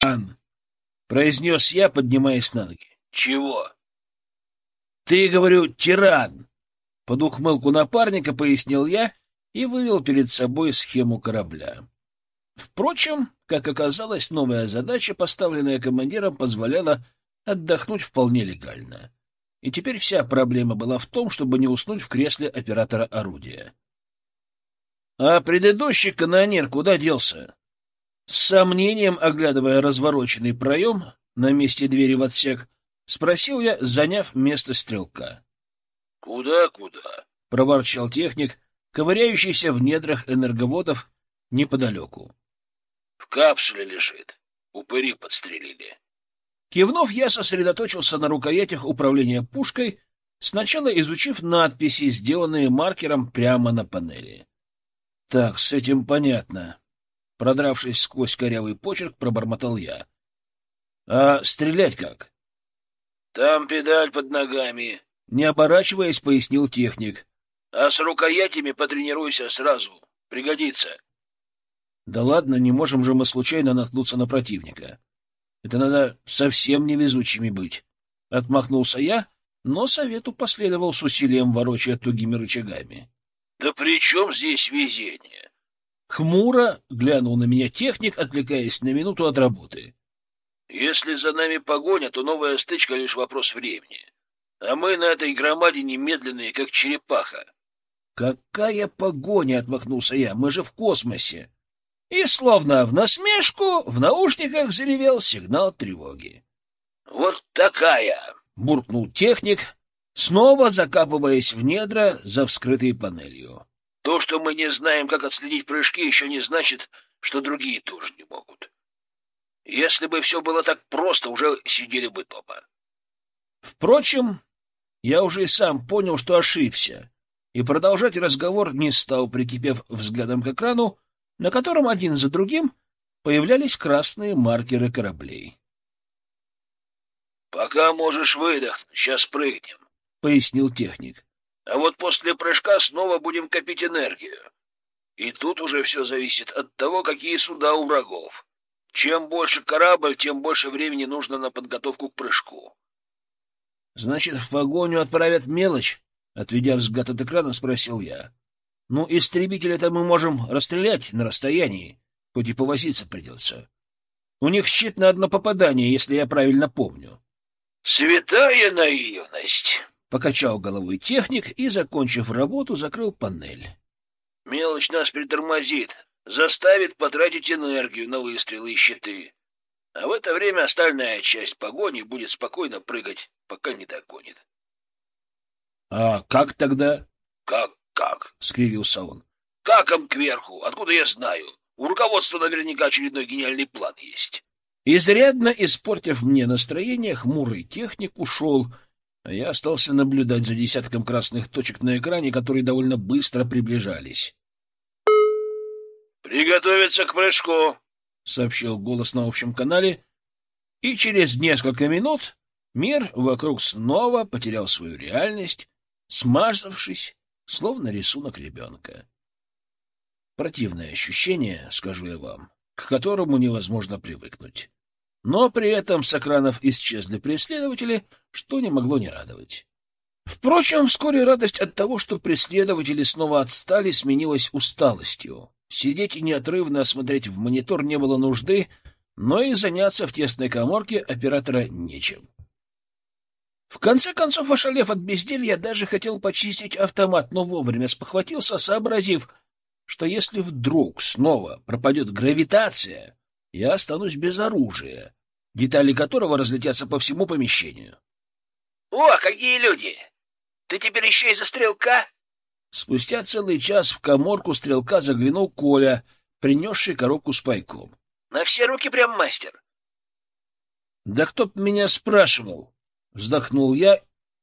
«Ан!» — произнес я, поднимаясь на ноги. «Чего?» «Ты, говорю, тиран!» Под ухмылку напарника пояснил я и вывел перед собой схему корабля. Впрочем, как оказалось, новая задача, поставленная командиром, позволяла отдохнуть вполне легально. И теперь вся проблема была в том, чтобы не уснуть в кресле оператора орудия. — А предыдущий канонер куда делся? С сомнением, оглядывая развороченный проем на месте двери в отсек, спросил я, заняв место стрелка. «Куда-куда?» — проворчал техник, ковыряющийся в недрах энерговодов неподалеку. «В капсуле лежит. Упыри подстрелили». Кивнув, я сосредоточился на рукоятях управления пушкой, сначала изучив надписи, сделанные маркером прямо на панели. Так, с этим понятно. Продравшись сквозь корявый почерк, пробормотал я. А стрелять как? Там педаль под ногами, не оборачиваясь, пояснил техник. — А с рукоятями потренируйся сразу. Пригодится. — Да ладно, не можем же мы случайно наткнуться на противника. Это надо совсем невезучими быть. Отмахнулся я, но совету последовал с усилием, ворочая тугими рычагами. — Да при чем здесь везение? Хмуро глянул на меня техник, отвлекаясь на минуту от работы. — Если за нами погоня, то новая стычка — лишь вопрос времени. А мы на этой громадине медленные, как черепаха. «Какая погоня!» — отмахнулся я. «Мы же в космосе!» И словно в насмешку в наушниках заревел сигнал тревоги. «Вот такая!» — буркнул техник, снова закапываясь в недра за вскрытой панелью. «То, что мы не знаем, как отследить прыжки, еще не значит, что другие тоже не могут. Если бы все было так просто, уже сидели бы дома». Впрочем, я уже и сам понял, что ошибся, и продолжать разговор не стал, прикипев взглядом к экрану, на котором один за другим появлялись красные маркеры кораблей. — Пока можешь выдохнуть, сейчас прыгнем, — пояснил техник. — А вот после прыжка снова будем копить энергию. И тут уже все зависит от того, какие суда у врагов. Чем больше корабль, тем больше времени нужно на подготовку к прыжку. Значит, в погоню отправят мелочь? Отведя взгляд от экрана, спросил я. Ну, истребителя-то мы можем расстрелять на расстоянии, хоть и повозиться придется. У них щит на одно попадание, если я правильно помню. Святая наивность! Покачал головой техник и, закончив работу, закрыл панель. Мелочь нас притормозит, заставит потратить энергию на выстрелы и щиты. А в это время остальная часть погони будет спокойно прыгать, пока не догонит. — А как тогда? — Как, как? — скривился он. — Каком кверху? Откуда я знаю? У руководства наверняка очередной гениальный план есть. Изрядно испортив мне настроение, хмурый техник ушел, я остался наблюдать за десятком красных точек на экране, которые довольно быстро приближались. «Приготовиться к прыжку!» — сообщил голос на общем канале, и через несколько минут мир вокруг снова потерял свою реальность, смазавшись, словно рисунок ребенка. Противное ощущение, скажу я вам, к которому невозможно привыкнуть. Но при этом с экранов исчезли преследователи, что не могло не радовать. Впрочем, вскоре радость от того, что преследователи снова отстали, сменилась усталостью. Сидеть и неотрывно смотреть в монитор не было нужды, но и заняться в тесной коморке оператора нечем. В конце концов, ошалев от безделья, даже хотел почистить автомат, но вовремя спохватился, сообразив, что если вдруг снова пропадет гравитация, я останусь без оружия, детали которого разлетятся по всему помещению. — О, какие люди! Ты теперь еще и за стрелка? Спустя целый час в коморку стрелка заглянул Коля, принесший коробку с пайком. — На все руки прям мастер. — Да кто б меня спрашивал? — вздохнул я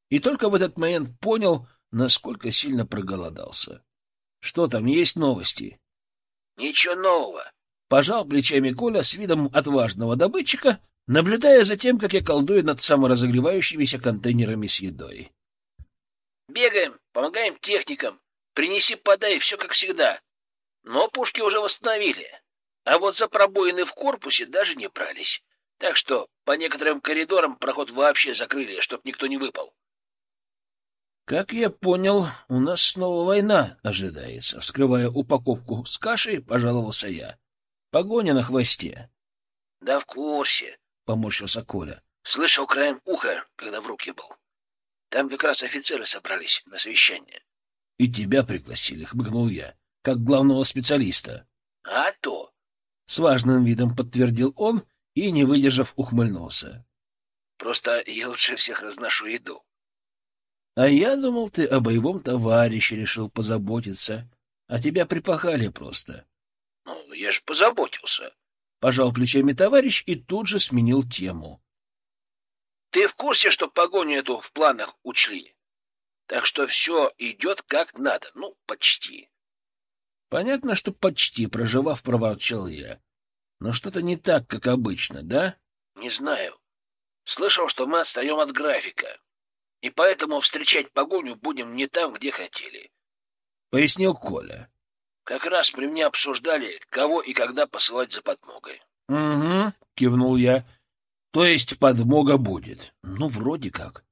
и только в этот момент понял, насколько сильно проголодался. — Что там, есть новости? — Ничего нового. Пожал плечами Коля с видом отважного добытчика, наблюдая за тем, как я колдую над саморазогревающимися контейнерами с едой. Бегаем, помогаем техникам. Принеси, подай, все как всегда. Но пушки уже восстановили. А вот за пробоины в корпусе даже не брались. Так что по некоторым коридорам проход вообще закрыли, чтоб никто не выпал. Как я понял, у нас снова война ожидается. Вскрывая упаковку с кашей, пожаловался я. Погоня на хвосте. — Да в курсе, — поморщился Коля. — Слышал краем уха, когда в руке был. Там как раз офицеры собрались на совещание. — И тебя пригласили, — хмыкнул я, — как главного специалиста. — А то! — с важным видом подтвердил он и, не выдержав, ухмыльнулся. — Просто я лучше всех разношу еду. — А я думал, ты о боевом товарище решил позаботиться, а тебя припахали просто. — Ну, я же позаботился. Пожал плечами товарищ и тут же сменил тему. — Ты в курсе, что погоню эту в планах учли? Так что все идет как надо, ну, почти. Понятно, что почти, проживав, проворчал я. Но что-то не так, как обычно, да? Не знаю. Слышал, что мы отстаем от графика. И поэтому встречать погоню будем не там, где хотели. Пояснил Коля. Как раз при мне обсуждали, кого и когда посылать за подмогой. — Угу, — кивнул я. — То есть подмога будет. Ну, вроде как.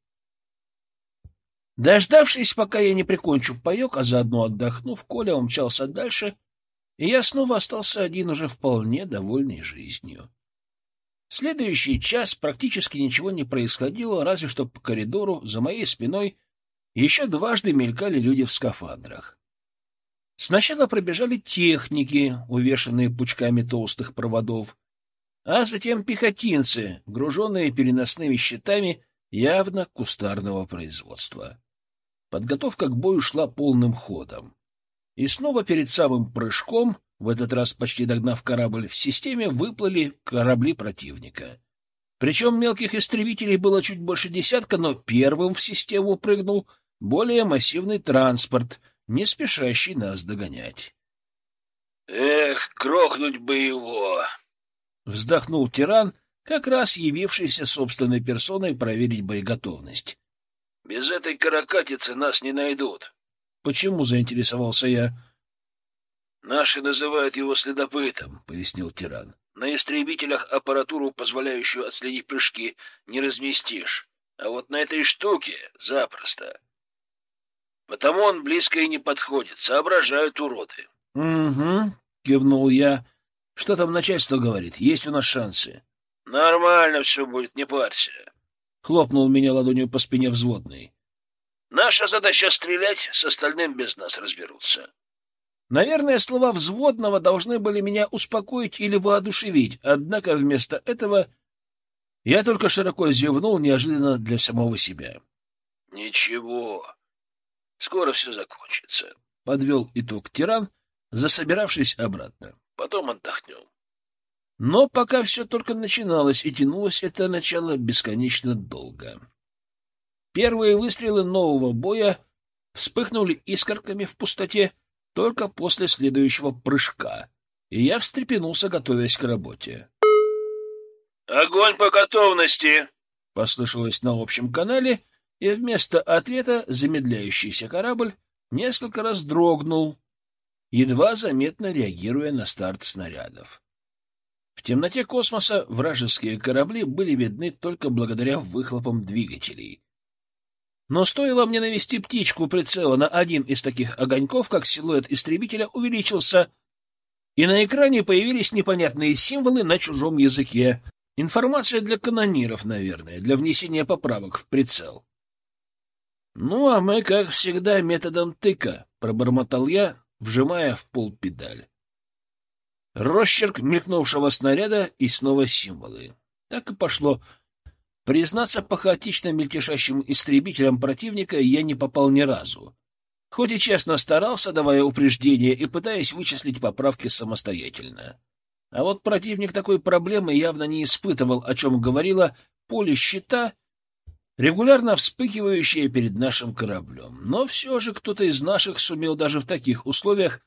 Дождавшись, пока я не прикончу паек, а заодно отдохнув, Коля умчался дальше, и я снова остался один, уже вполне довольный жизнью. Следующий час практически ничего не происходило, разве что по коридору за моей спиной еще дважды мелькали люди в скафандрах. Сначала пробежали техники, увешанные пучками толстых проводов, а затем пехотинцы, груженные переносными щитами явно кустарного производства. Подготовка к бою шла полным ходом. И снова перед самым прыжком, в этот раз почти догнав корабль, в системе выплыли корабли противника. Причем мелких истребителей было чуть больше десятка, но первым в систему прыгнул более массивный транспорт, не спешащий нас догонять. «Эх, грохнуть бы его!» — вздохнул тиран, как раз явившийся собственной персоной проверить боеготовность. Без этой каракатицы нас не найдут. — Почему заинтересовался я? — Наши называют его следопытом, — пояснил тиран. — На истребителях аппаратуру, позволяющую отследить прыжки, не разместишь. А вот на этой штуке запросто. Потому он близко и не подходит. Соображают уроды. — Угу, — кивнул я. — Что там начальство говорит? Есть у нас шансы? — Нормально все будет, не парься. Хлопнул меня ладонью по спине взводный. Наша задача стрелять, с остальным без нас разберутся. Наверное, слова взводного должны были меня успокоить или воодушевить, однако вместо этого я только широко зевнул неожиданно для самого себя. — Ничего, скоро все закончится, — подвел итог тиран, засобиравшись обратно. — Потом отдохнем. Но пока все только начиналось, и тянулось это начало бесконечно долго. Первые выстрелы нового боя вспыхнули искорками в пустоте только после следующего прыжка, и я встрепенулся, готовясь к работе. «Огонь по готовности!» — послышалось на общем канале, и вместо ответа замедляющийся корабль несколько раз дрогнул, едва заметно реагируя на старт снарядов. В темноте космоса вражеские корабли были видны только благодаря выхлопам двигателей. Но стоило мне навести птичку прицела на один из таких огоньков, как силуэт истребителя увеличился, и на экране появились непонятные символы на чужом языке. Информация для канониров, наверное, для внесения поправок в прицел. «Ну, а мы, как всегда, методом тыка», — пробормотал я, вжимая в пол педаль. Росчерк мелькнувшего снаряда и снова символы. Так и пошло. Признаться, по хаотично мельтешащим истребителям противника я не попал ни разу. Хоть и честно старался, давая упреждения и пытаясь вычислить поправки самостоятельно. А вот противник такой проблемы явно не испытывал, о чем говорило поле щита, регулярно вспыхивающее перед нашим кораблем. Но все же кто-то из наших сумел даже в таких условиях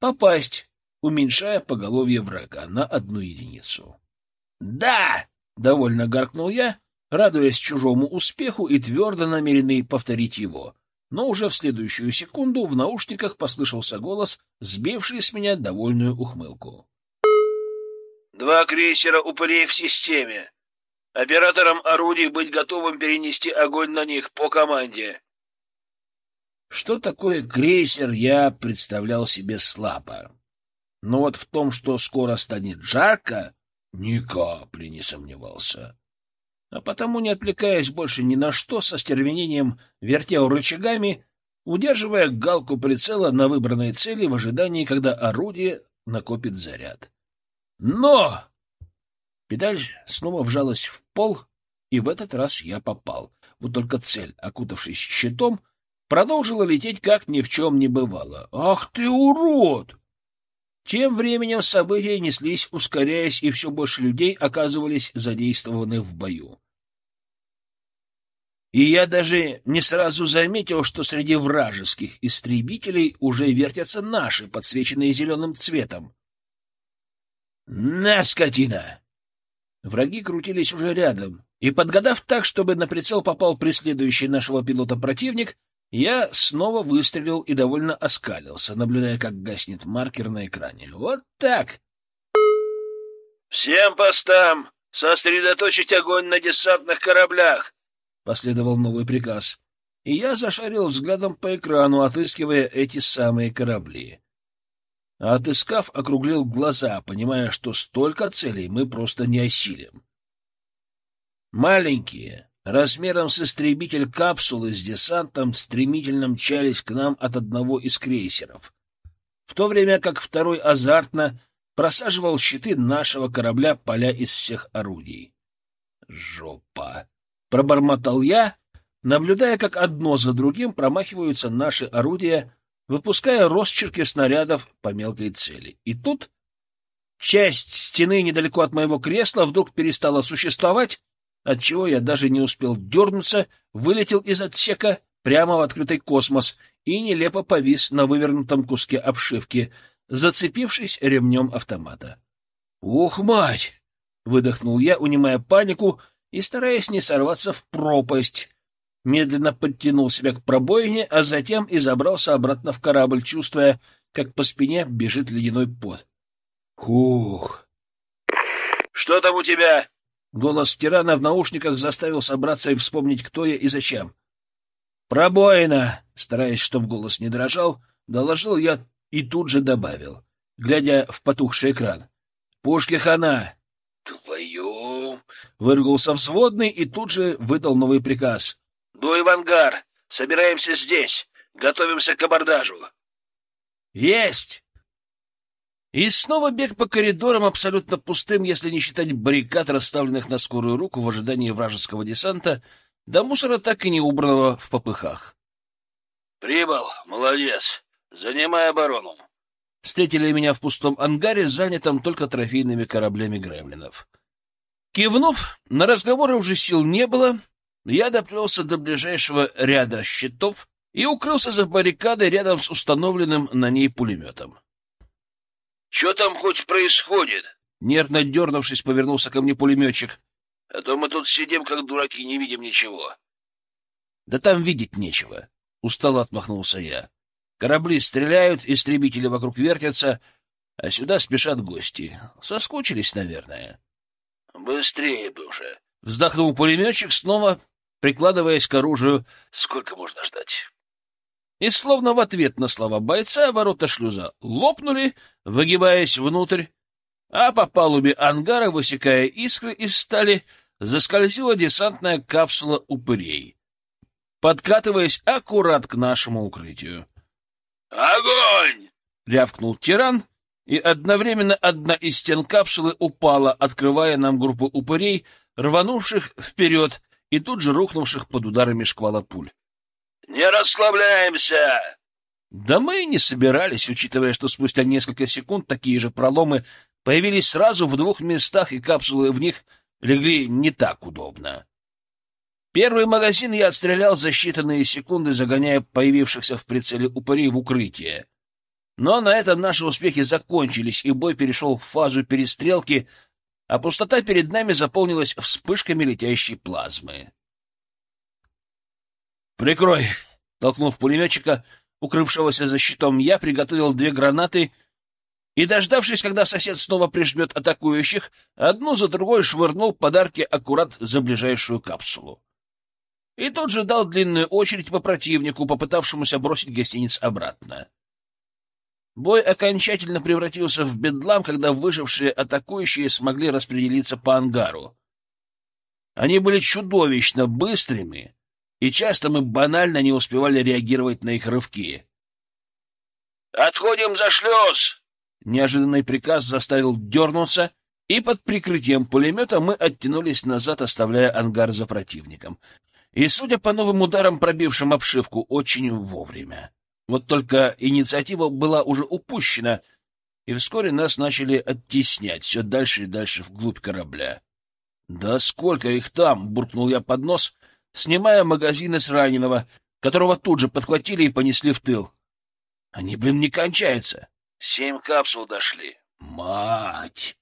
попасть уменьшая поголовье врага на одну единицу. «Да!» — довольно гаркнул я, радуясь чужому успеху и твердо намеренный повторить его. Но уже в следующую секунду в наушниках послышался голос, сбивший с меня довольную ухмылку. Два крейсера упырей в системе. Операторам орудий быть готовым перенести огонь на них по команде. Что такое крейсер, я представлял себе слабо. Но вот в том, что скоро станет жарко, ни капли не сомневался. А потому, не отвлекаясь больше ни на что, со стервенением вертел рычагами, удерживая галку прицела на выбранной цели в ожидании, когда орудие накопит заряд. Но! Педаль снова вжалась в пол, и в этот раз я попал. Вот только цель, окутавшись щитом, продолжила лететь, как ни в чем не бывало. «Ах ты, урод!» Тем временем события неслись, ускоряясь, и все больше людей оказывались задействованы в бою. И я даже не сразу заметил, что среди вражеских истребителей уже вертятся наши, подсвеченные зеленым цветом. «На, скотина!» Враги крутились уже рядом, и, подгадав так, чтобы на прицел попал преследующий нашего пилота противник, я снова выстрелил и довольно оскалился, наблюдая, как гаснет маркер на экране. Вот так! «Всем постам! Сосредоточить огонь на десантных кораблях!» — последовал новый приказ. И я зашарил взглядом по экрану, отыскивая эти самые корабли. А отыскав, округлил глаза, понимая, что столько целей мы просто не осилим. Маленькие, размером с истребитель капсулы с десантом стремительно мчались к нам от одного из крейсеров, в то время как второй азартно просаживал щиты нашего корабля поля из всех орудий. «Жопа!» — пробормотал я, наблюдая, как одно за другим промахиваются наши орудия, выпуская росчерки снарядов по мелкой цели. И тут часть стены недалеко от моего кресла вдруг перестала существовать, отчего я даже не успел дернуться, вылетел из отсека прямо в открытый космос и нелепо повис на вывернутом куске обшивки, зацепившись ремнем автомата. «Ух, мать!» — выдохнул я, унимая панику и стараясь не сорваться в пропасть. Медленно подтянул себя к пробоине, а затем и забрался обратно в корабль, чувствуя, как по спине бежит ледяной пот. «Ух!» «Что там у тебя?» Голос тирана в наушниках заставил собраться и вспомнить, кто я и зачем. «Пробоина!» — стараясь, чтоб голос не дрожал, доложил я и тут же добавил, глядя в потухший экран. «Пушки хана!» «Твою...» — выругался взводный и тут же выдал новый приказ. «Дуй в ангар! Собираемся здесь! Готовимся к абордажу!» «Есть!» И снова бег по коридорам, абсолютно пустым, если не считать баррикад, расставленных на скорую руку в ожидании вражеского десанта, до мусора так и не убранного в попыхах. «Прибыл, молодец. Занимай оборону». Встретили меня в пустом ангаре, занятом только трофейными кораблями гремлинов. Кивнув, на разговоры уже сил не было, я доплелся до ближайшего ряда щитов и укрылся за баррикадой рядом с установленным на ней пулеметом. Что там хоть происходит? Нервно дернувшись, повернулся ко мне пулеметчик. А то мы тут сидим, как дураки, не видим ничего. Да там видеть нечего. Устало отмахнулся я. Корабли стреляют, истребители вокруг вертятся, а сюда спешат гости. Соскучились, наверное. Быстрее бы уже. Вздохнул пулеметчик, снова прикладываясь к оружию. Сколько можно ждать? И словно в ответ на слова бойца ворота шлюза лопнули, выгибаясь внутрь, а по палубе ангара, высекая искры из стали, заскользила десантная капсула упырей, подкатываясь аккурат к нашему укрытию. «Огонь!» — рявкнул тиран, и одновременно одна из стен капсулы упала, открывая нам группу упырей, рванувших вперед и тут же рухнувших под ударами шквала пуль. Не расслабляемся!» Да мы и не собирались, учитывая, что спустя несколько секунд такие же проломы появились сразу в двух местах, и капсулы в них легли не так удобно. Первый магазин я отстрелял за считанные секунды, загоняя появившихся в прицеле упырей в укрытие. Но на этом наши успехи закончились, и бой перешел в фазу перестрелки, а пустота перед нами заполнилась вспышками летящей плазмы. «Прикрой!» Толкнув пулеметчика, укрывшегося за щитом, я приготовил две гранаты и, дождавшись, когда сосед снова прижмет атакующих, одну за другой швырнул подарки аккурат за ближайшую капсулу. И тот же дал длинную очередь по противнику, попытавшемуся бросить гостиниц обратно. Бой окончательно превратился в бедлам, когда выжившие атакующие смогли распределиться по ангару. Они были чудовищно быстрыми, и часто мы банально не успевали реагировать на их рывки. «Отходим за шлюз!» Неожиданный приказ заставил дернуться, и под прикрытием пулемета мы оттянулись назад, оставляя ангар за противником. И, судя по новым ударам, пробившим обшивку, очень вовремя. Вот только инициатива была уже упущена, и вскоре нас начали оттеснять все дальше и дальше вглубь корабля. «Да сколько их там!» — буркнул я под нос, снимая магазины с раненого, которого тут же подхватили и понесли в тыл. «Они, блин, не кончаются!» Семь капсул дошли. Мать!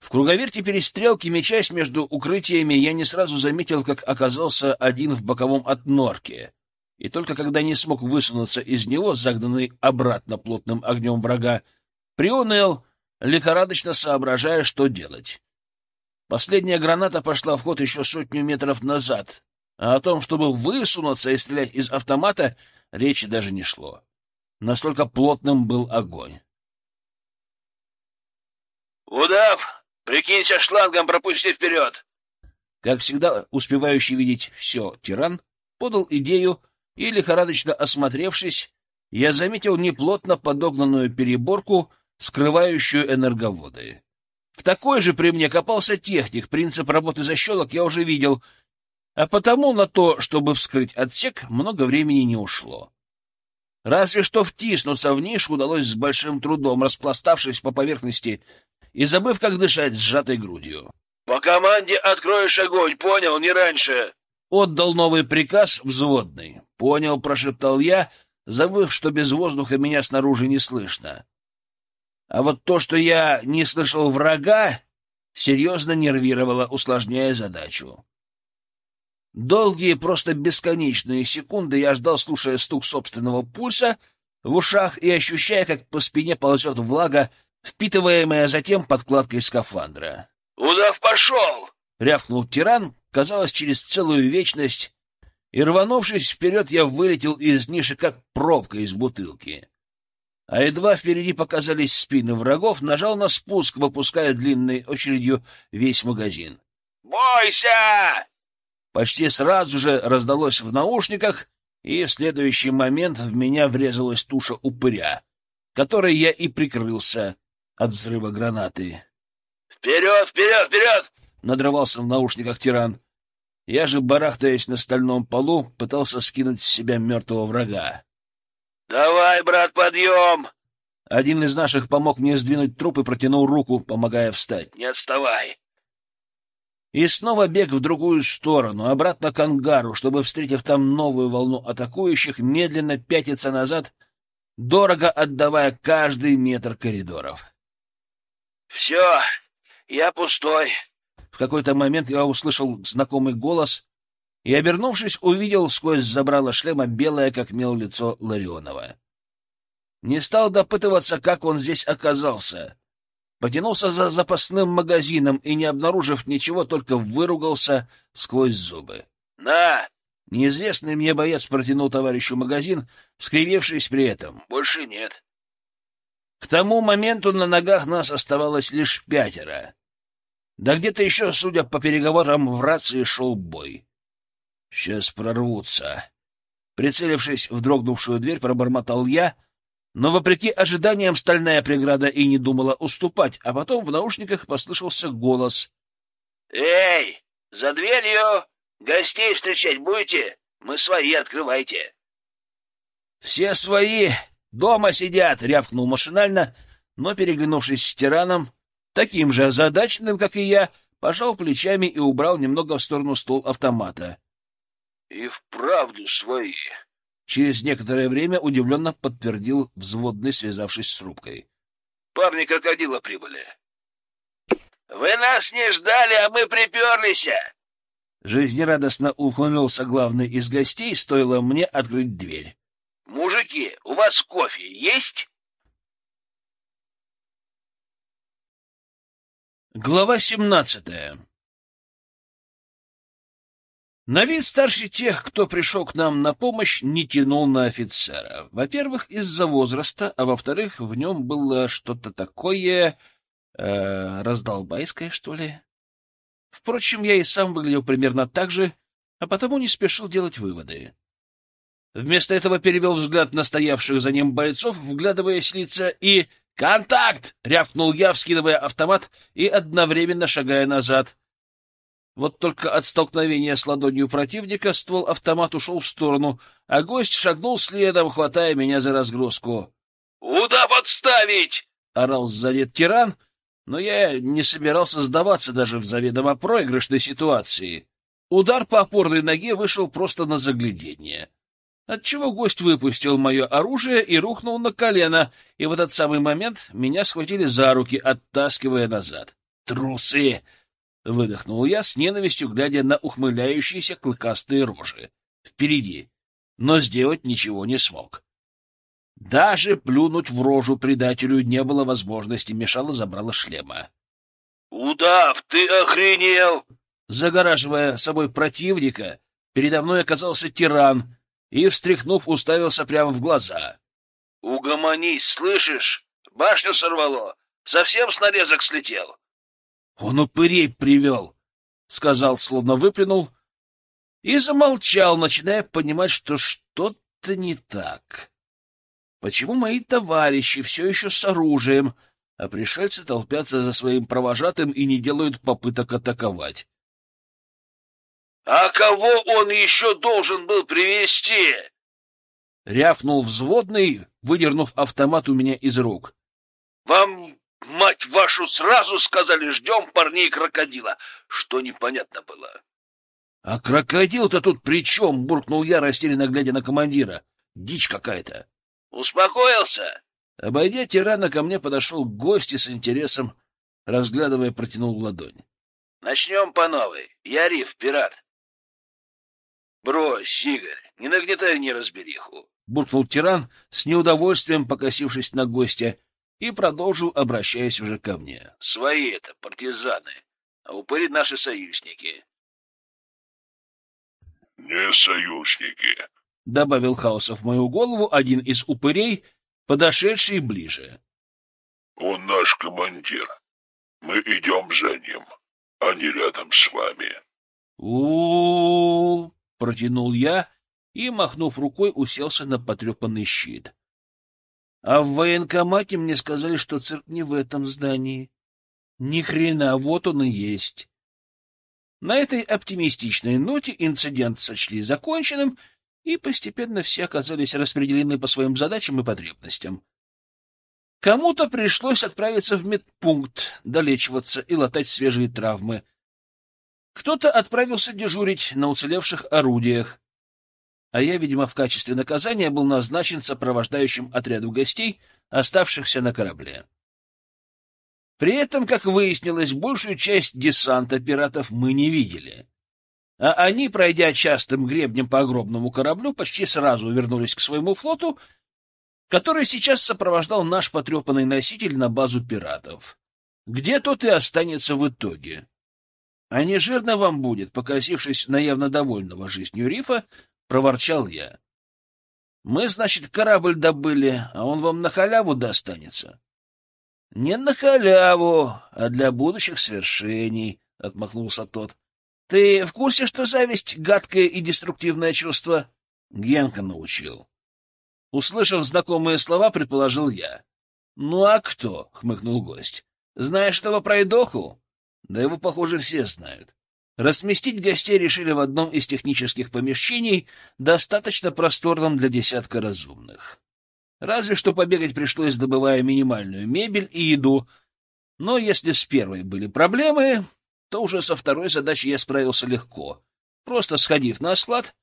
В круговерте перестрелки, мечась между укрытиями, я не сразу заметил, как оказался один в боковом от норки. И только когда не смог высунуться из него, загнанный обратно плотным огнем врага, приуныл, лихорадочно соображая, что делать. Последняя граната пошла в ход еще сотню метров назад, а о том, чтобы высунуться и стрелять из автомата, речи даже не шло. Настолько плотным был огонь. «Удав, прикинься шлангом, пропусти вперед!» Как всегда, успевающий видеть все тиран, подал идею, и, лихорадочно осмотревшись, я заметил неплотно подогнанную переборку, скрывающую энерговоды. В такой же при мне копался техник, принцип работы защелок я уже видел, а потому на то, чтобы вскрыть отсек, много времени не ушло. Разве что втиснуться в нишу удалось с большим трудом, распластавшись по поверхности и забыв, как дышать сжатой грудью. «По команде откроешь огонь, понял, не раньше!» Отдал новый приказ взводный. «Понял», — прошептал я, забыв, что без воздуха меня снаружи не слышно. А вот то, что я не слышал врага, серьезно нервировало, усложняя задачу. Долгие, просто бесконечные секунды я ждал, слушая стук собственного пульса в ушах и ощущая, как по спине ползет влага, впитываемая затем подкладкой скафандра. «Удав пошел!» — рявкнул тиран, казалось, через целую вечность, и, рванувшись вперед, я вылетел из ниши, как пробка из бутылки. А едва впереди показались спины врагов, нажал на спуск, выпуская длинной очередью весь магазин. «Бойся!» Почти сразу же раздалось в наушниках, и в следующий момент в меня врезалась туша упыря, которой я и прикрылся от взрыва гранаты. «Вперед, вперед, вперед!» — надрывался в наушниках тиран. Я же, барахтаясь на стальном полу, пытался скинуть с себя мертвого врага. «Давай, брат, подъем!» Один из наших помог мне сдвинуть труп и протянул руку, помогая встать. «Не отставай!» И снова бег в другую сторону, обратно к ангару, чтобы, встретив там новую волну атакующих, медленно пятиться назад, дорого отдавая каждый метр коридоров. «Все, я пустой». В какой-то момент я услышал знакомый голос и, обернувшись, увидел сквозь забрало шлема белое, как мел, лицо Ларионова. Не стал допытываться, как он здесь оказался. Потянулся за запасным магазином и, не обнаружив ничего, только выругался сквозь зубы. «На!» Неизвестный мне боец протянул товарищу магазин, скривившись при этом. «Больше нет». К тому моменту на ногах нас оставалось лишь пятеро. Да где-то еще, судя по переговорам, в рации шел бой. Сейчас прорвутся. Прицелившись в дрогнувшую дверь, пробормотал я, но, вопреки ожиданиям, стальная преграда и не думала уступать, а потом в наушниках послышался голос. — Эй, за дверью! Гостей встречать будете? Мы свои, открывайте. — Все свои! Дома сидят! — рявкнул машинально, но, переглянувшись с тираном, таким же озадаченным, как и я, пожал плечами и убрал немного в сторону стол автомата. — И вправду свои. Через некоторое время удивленно подтвердил взводный, связавшись с рубкой. — Парни крокодила прибыли. — Вы нас не ждали, а мы приперлись! Жизнерадостно ухмыльнулся главный из гостей, стоило мне открыть дверь. — Мужики, у вас кофе есть? Глава семнадцатая На вид старше тех, кто пришел к нам на помощь, не тянул на офицера. Во-первых, из-за возраста, а во-вторых, в нем было что-то такое... Э, раздолбайское, что ли? Впрочем, я и сам выглядел примерно так же, а потому не спешил делать выводы. Вместо этого перевел взгляд на стоявших за ним бойцов, вглядываясь лица, и... «Контакт!» — рявкнул я, вскидывая автомат и одновременно шагая назад. Вот только от столкновения с ладонью противника ствол автомат ушел в сторону, а гость шагнул следом, хватая меня за разгрузку. «Куда подставить?» — орал сзади тиран, но я не собирался сдаваться даже в заведомо проигрышной ситуации. Удар по опорной ноге вышел просто на заглядение отчего гость выпустил мое оружие и рухнул на колено, и в этот самый момент меня схватили за руки, оттаскивая назад. «Трусы!» — выдохнул я с ненавистью, глядя на ухмыляющиеся клыкастые рожи. Впереди. Но сделать ничего не смог. Даже плюнуть в рожу предателю не было возможности, мешало забрало шлема. «Удав, ты охренел!» Загораживая собой противника, передо мной оказался тиран — и, встряхнув, уставился прямо в глаза. — Угомонись, слышишь? Башню сорвало. Совсем с нарезок слетел. — Он упырей привел, — сказал, словно выплюнул, и замолчал, начиная понимать, что что-то не так. Почему мои товарищи все еще с оружием, а пришельцы толпятся за своим провожатым и не делают попыток атаковать? А кого он еще должен был привести? Рявкнул взводный, выдернув автомат у меня из рук. Вам, мать вашу, сразу сказали, ждем парней крокодила. Что непонятно было? — А крокодил-то тут при чем? — буркнул я, растерянно глядя на командира. — Дичь какая-то. — Успокоился? Обойдя тирана, ко мне подошел гость и с интересом, разглядывая, протянул ладонь. — Начнем по новой. Я Риф, пират. Брось, Игорь, не нагнетай неразбериху. Буркнул тиран, с неудовольствием покосившись на гостя, и продолжил, обращаясь уже ко мне. Свои это, партизаны, а упыри наши союзники. Не союзники, — добавил Хаосов в мою голову один из упырей, подошедший ближе. — Он наш командир. Мы идем за ним, а не рядом с вами. У, -у, -у, Протянул я и, махнув рукой, уселся на потрепанный щит. А в военкомате мне сказали, что цирк не в этом здании. Ни хрена, вот он и есть. На этой оптимистичной ноте инцидент сочли законченным, и постепенно все оказались распределены по своим задачам и потребностям. Кому-то пришлось отправиться в медпункт, долечиваться и латать свежие травмы — кто-то отправился дежурить на уцелевших орудиях, а я, видимо, в качестве наказания был назначен сопровождающим отряду гостей, оставшихся на корабле. При этом, как выяснилось, большую часть десанта пиратов мы не видели. А они, пройдя частым гребнем по огромному кораблю, почти сразу вернулись к своему флоту, который сейчас сопровождал наш потрепанный носитель на базу пиратов. Где тот и останется в итоге. А не жирно вам будет, покосившись на явно довольного жизнью рифа, проворчал я. Мы, значит, корабль добыли, а он вам на халяву достанется. — Не на халяву, а для будущих свершений, — отмахнулся тот. — Ты в курсе, что зависть — гадкое и деструктивное чувство? Генка научил. Услышав знакомые слова, предположил я. — Ну а кто? — хмыкнул гость. — Знаешь этого пройдоху? Да его, похоже, все знают. Разместить гостей решили в одном из технических помещений, достаточно просторном для десятка разумных. Разве что побегать пришлось, добывая минимальную мебель и еду. Но если с первой были проблемы, то уже со второй задачей я справился легко, просто сходив на склад,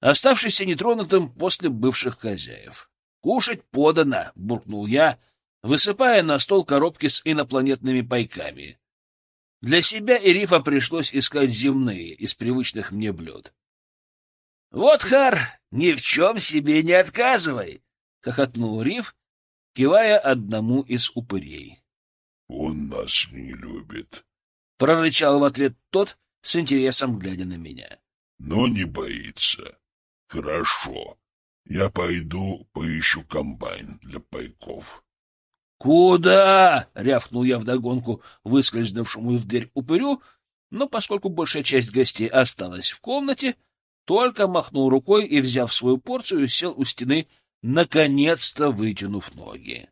оставшийся нетронутым после бывших хозяев. «Кушать подано!» — буркнул я, высыпая на стол коробки с инопланетными пайками. Для себя и Рифа пришлось искать земные из привычных мне блюд. — Вот, Хар, ни в чем себе не отказывай! — хохотнул Риф, кивая одному из упырей. Он нас не любит. Прорычал в ответ тот, с интересом глядя на меня. Но не боится. Хорошо. Я пойду поищу комбайн для пайков. «Куда?» — рявкнул я вдогонку выскользнувшему в дверь упырю, но поскольку большая часть гостей осталась в комнате, только махнул рукой и, взяв свою порцию, сел у стены, наконец-то вытянув ноги.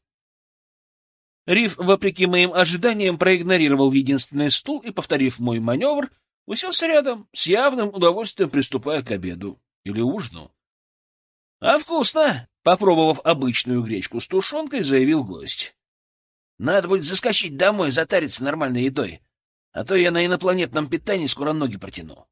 Риф, вопреки моим ожиданиям, проигнорировал единственный стул и, повторив мой маневр, уселся рядом, с явным удовольствием приступая к обеду или ужину. — А вкусно! — попробовав обычную гречку с тушенкой, заявил гость. — Надо будет заскочить домой, затариться нормальной едой, а то я на инопланетном питании скоро ноги протяну.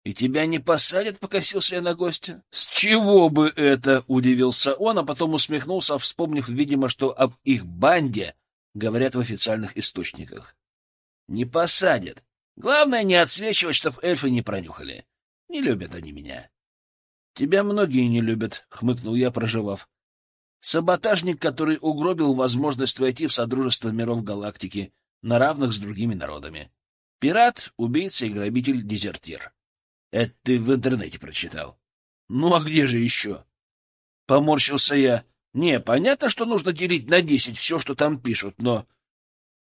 — И тебя не посадят? — покосился я на гостя. — С чего бы это? — удивился он, а потом усмехнулся, вспомнив, видимо, что об их банде говорят в официальных источниках. — Не посадят. Главное, не отсвечивать, чтоб эльфы не пронюхали. Не любят они меня. — Тебя многие не любят, — хмыкнул я, проживав. Саботажник, который угробил возможность войти в Содружество миров галактики на равных с другими народами. Пират, убийца и грабитель-дезертир. Это ты в интернете прочитал. Ну, а где же еще? Поморщился я. Не, понятно, что нужно делить на десять все, что там пишут, но...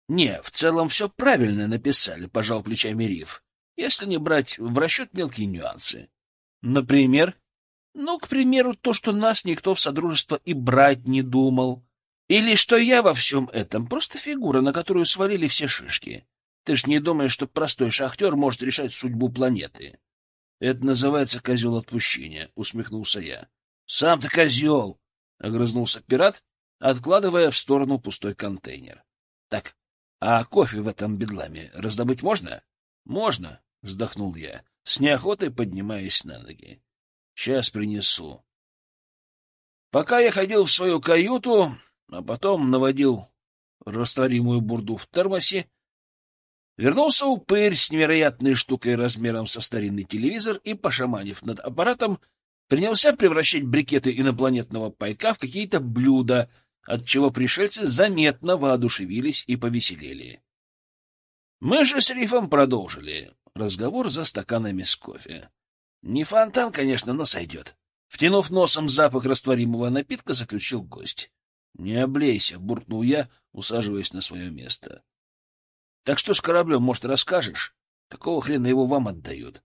Не, в целом все правильно написали, пожал плечами Риф, если не брать в расчет мелкие нюансы. Например? Ну, к примеру, то, что нас никто в Содружество и брать не думал. Или что я во всем этом просто фигура, на которую свалили все шишки. Ты ж не думаешь, что простой шахтер может решать судьбу планеты. — Это называется козел отпущения, — усмехнулся я. — Сам ты козел! — огрызнулся пират, откладывая в сторону пустой контейнер. — Так, а кофе в этом бедламе раздобыть можно? — Можно, — вздохнул я, с неохотой поднимаясь на ноги. — Сейчас принесу. Пока я ходил в свою каюту, а потом наводил растворимую бурду в термосе, Вернулся упырь с невероятной штукой размером со старинный телевизор и, пошаманив над аппаратом, принялся превращать брикеты инопланетного пайка в какие-то блюда, от чего пришельцы заметно воодушевились и повеселели. Мы же с Рифом продолжили разговор за стаканами с кофе. Не фонтан, конечно, но сойдет. Втянув носом запах растворимого напитка, заключил гость. — Не облейся, — буркнул я, усаживаясь на свое место. Так что с кораблем, может, расскажешь? Какого хрена его вам отдают?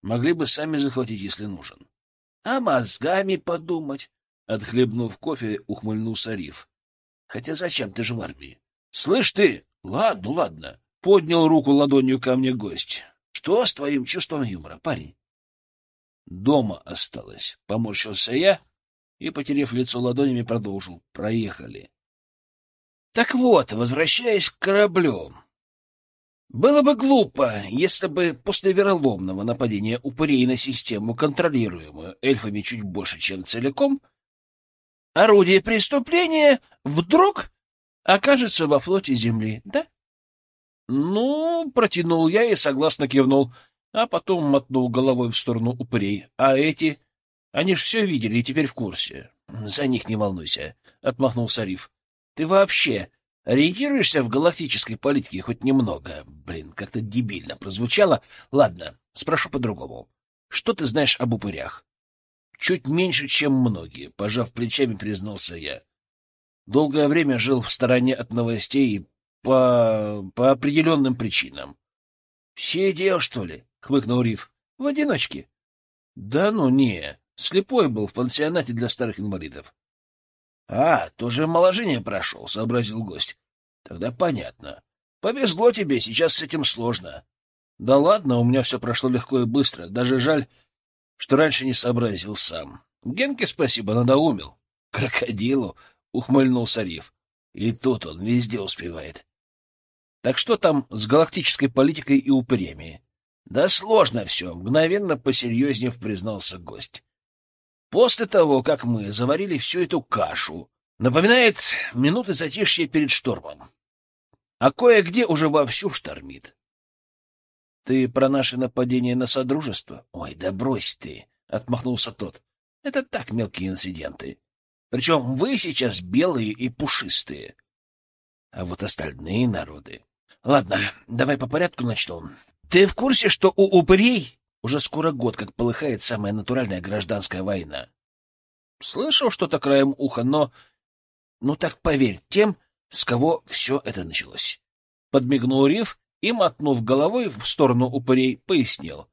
Могли бы сами захватить, если нужен. — А мозгами подумать? — отхлебнув кофе, ухмыльнулся Риф. — Хотя зачем, ты же в армии? — Слышь ты! Ладно, ладно. Поднял руку ладонью ко мне гость. — Что с твоим чувством юмора, парень? — Дома осталось. Поморщился я и, потерев лицо ладонями, продолжил. Проехали. — Так вот, возвращаясь к кораблю, было бы глупо, если бы после вероломного нападения упырей на систему, контролируемую эльфами чуть больше, чем целиком, орудие преступления вдруг окажется во флоте Земли, да? Ну, протянул я и согласно кивнул, а потом мотнул головой в сторону упырей. А эти? Они ж все видели и теперь в курсе. За них не волнуйся, — отмахнулся Риф. Ты вообще Ориентируешься в галактической политике хоть немного? Блин, как-то дебильно прозвучало. Ладно, спрошу по-другому. Что ты знаешь об упырях? Чуть меньше, чем многие, пожав плечами, признался я. Долгое время жил в стороне от новостей по... по определенным причинам. — Сидел, что ли? — хмыкнул Риф. — В одиночке. — Да ну не, слепой был в пансионате для старых инвалидов. — А, тоже омоложение прошел, — сообразил гость. — Тогда понятно. Повезло тебе, сейчас с этим сложно. — Да ладно, у меня все прошло легко и быстро. Даже жаль, что раньше не сообразил сам. Генке спасибо, надоумил. — Крокодилу, — ухмыльнулся Риф. И тут он везде успевает. Так что там с галактической политикой и упырями? Да сложно все, мгновенно посерьезнее признался гость после того, как мы заварили всю эту кашу, напоминает минуты затишья перед штормом. А кое-где уже вовсю штормит. — Ты про наше нападение на Содружество? — Ой, да брось ты! — отмахнулся тот. — Это так мелкие инциденты. Причем вы сейчас белые и пушистые. А вот остальные народы... Ладно, давай по порядку начнем. Ты в курсе, что у упырей уже скоро год, как полыхает самая натуральная гражданская война? Слышал что-то краем уха, но... Ну так поверь тем, с кого все это началось. Подмигнул Риф и, мотнув головой в сторону упырей, пояснил.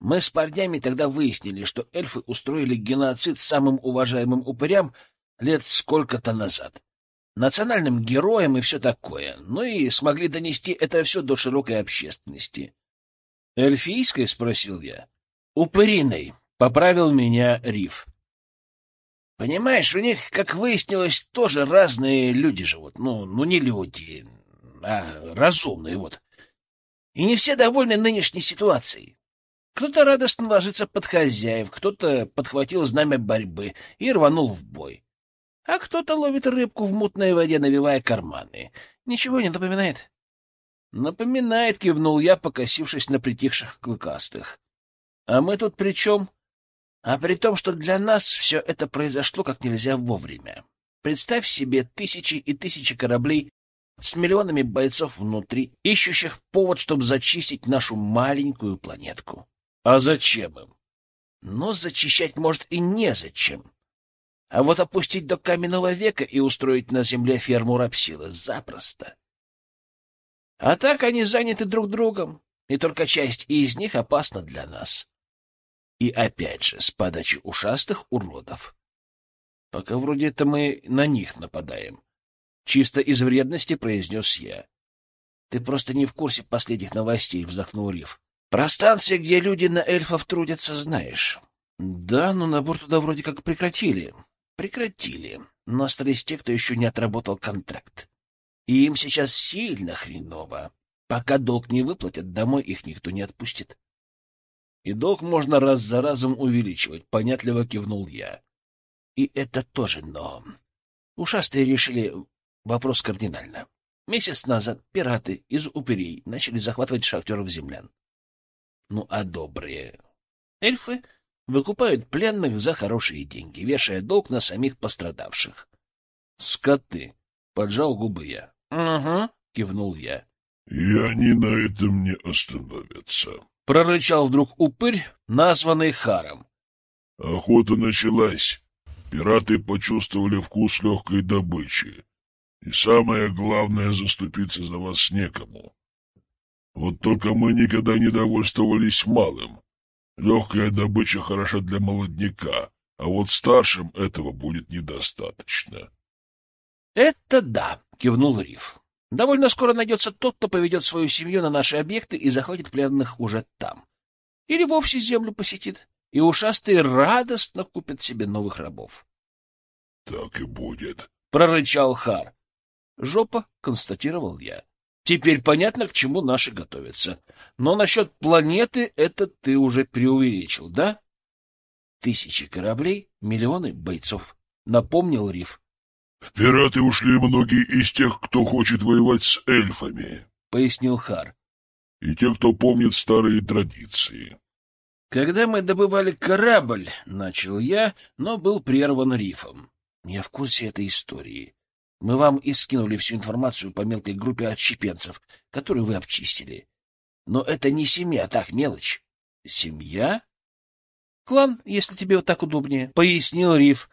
Мы с парнями тогда выяснили, что эльфы устроили геноцид самым уважаемым упырям лет сколько-то назад. Национальным героям и все такое. Ну и смогли донести это все до широкой общественности. «Эльфийской?» — спросил я. «Упыриной», — поправил меня Риф. «Понимаешь, у них, как выяснилось, тоже разные люди живут. Ну, ну не люди, а разумные вот. И не все довольны нынешней ситуацией. Кто-то радостно ложится под хозяев, кто-то подхватил знамя борьбы и рванул в бой. А кто-то ловит рыбку в мутной воде, навивая карманы. Ничего не напоминает? Напоминает, кивнул я, покосившись на притихших клыкастых. А мы тут при чем? А при том, что для нас все это произошло как нельзя вовремя. Представь себе тысячи и тысячи кораблей с миллионами бойцов внутри, ищущих повод, чтобы зачистить нашу маленькую планетку. А зачем им? Но зачищать, может, и незачем. А вот опустить до каменного века и устроить на земле ферму рабсилы запросто. А так они заняты друг другом, и только часть из них опасна для нас. И опять же, с подачи ушастых уродов. Пока вроде это мы на них нападаем. Чисто из вредности произнес я. Ты просто не в курсе последних новостей, вздохнул Риф. Про станции, где люди на эльфов трудятся, знаешь. Да, но набор туда вроде как прекратили. Прекратили. Но остались те, кто еще не отработал контракт. И им сейчас сильно хреново. Пока долг не выплатят, домой их никто не отпустит. И долг можно раз за разом увеличивать, понятливо кивнул я. И это тоже но. Ушастые решили вопрос кардинально. Месяц назад пираты из упырей начали захватывать шахтеров-землян. Ну а добрые эльфы выкупают пленных за хорошие деньги, вешая долг на самих пострадавших. Скоты, поджал губы я. Угу, кивнул я. И они на этом не остановятся. Прорычал вдруг упырь, названный Харом. Охота началась. Пираты почувствовали вкус легкой добычи. И самое главное — заступиться за вас некому. Вот только мы никогда не довольствовались малым. Легкая добыча хороша для молодняка, а вот старшим этого будет недостаточно. — Это да, — кивнул Риф. — Довольно скоро найдется тот, кто поведет свою семью на наши объекты и захватит пленных уже там. Или вовсе землю посетит, и ушастые радостно купят себе новых рабов. — Так и будет, — прорычал Хар. — Жопа, — констатировал я. Теперь понятно, к чему наши готовятся. Но насчет планеты это ты уже преувеличил, да? Тысячи кораблей, миллионы бойцов, — напомнил Риф. — В пираты ушли многие из тех, кто хочет воевать с эльфами, — пояснил Хар. — И те, кто помнит старые традиции. — Когда мы добывали корабль, — начал я, но был прерван Рифом. Я в курсе этой истории. Мы вам и скинули всю информацию по мелкой группе отщепенцев, которую вы обчистили. Но это не семья, так мелочь. Семья? Клан, если тебе вот так удобнее, — пояснил Риф.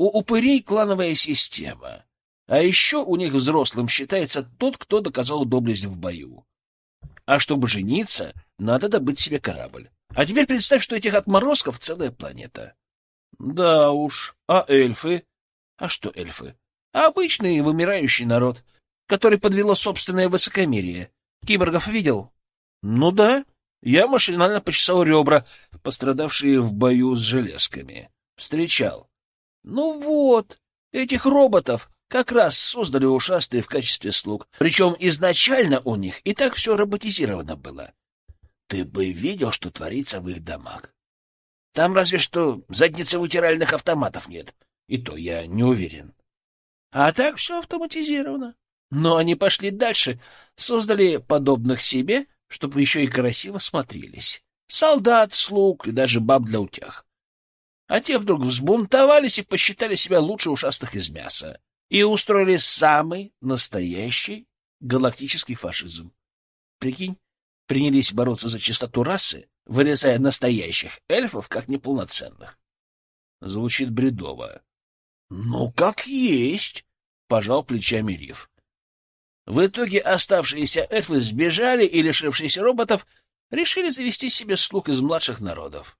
У упырей клановая система. А еще у них взрослым считается тот, кто доказал доблесть в бою. А чтобы жениться, надо добыть себе корабль. А теперь представь, что этих отморозков целая планета. Да уж, а эльфы? А что эльфы? обычный вымирающий народ, который подвело собственное высокомерие. Киборгов видел? Ну да. Я машинально почесал ребра, пострадавшие в бою с железками. Встречал. Ну вот, этих роботов как раз создали ушастые в качестве слуг. Причем изначально у них и так все роботизировано было. Ты бы видел, что творится в их домах. Там разве что задницы вытиральных автоматов нет. И то я не уверен. А так все автоматизировано. Но они пошли дальше, создали подобных себе, чтобы еще и красиво смотрелись. Солдат, слуг и даже баб для утях. А те вдруг взбунтовались и посчитали себя лучше ушастых из мяса. и устроили самый настоящий галактический фашизм. Прикинь, принялись бороться за чистоту расы, вырезая настоящих эльфов как неполноценных. Звучит бредово. — Ну, как есть, — пожал плечами Риф. В итоге оставшиеся эльфы сбежали и, лишившиеся роботов, решили завести себе слуг из младших народов. —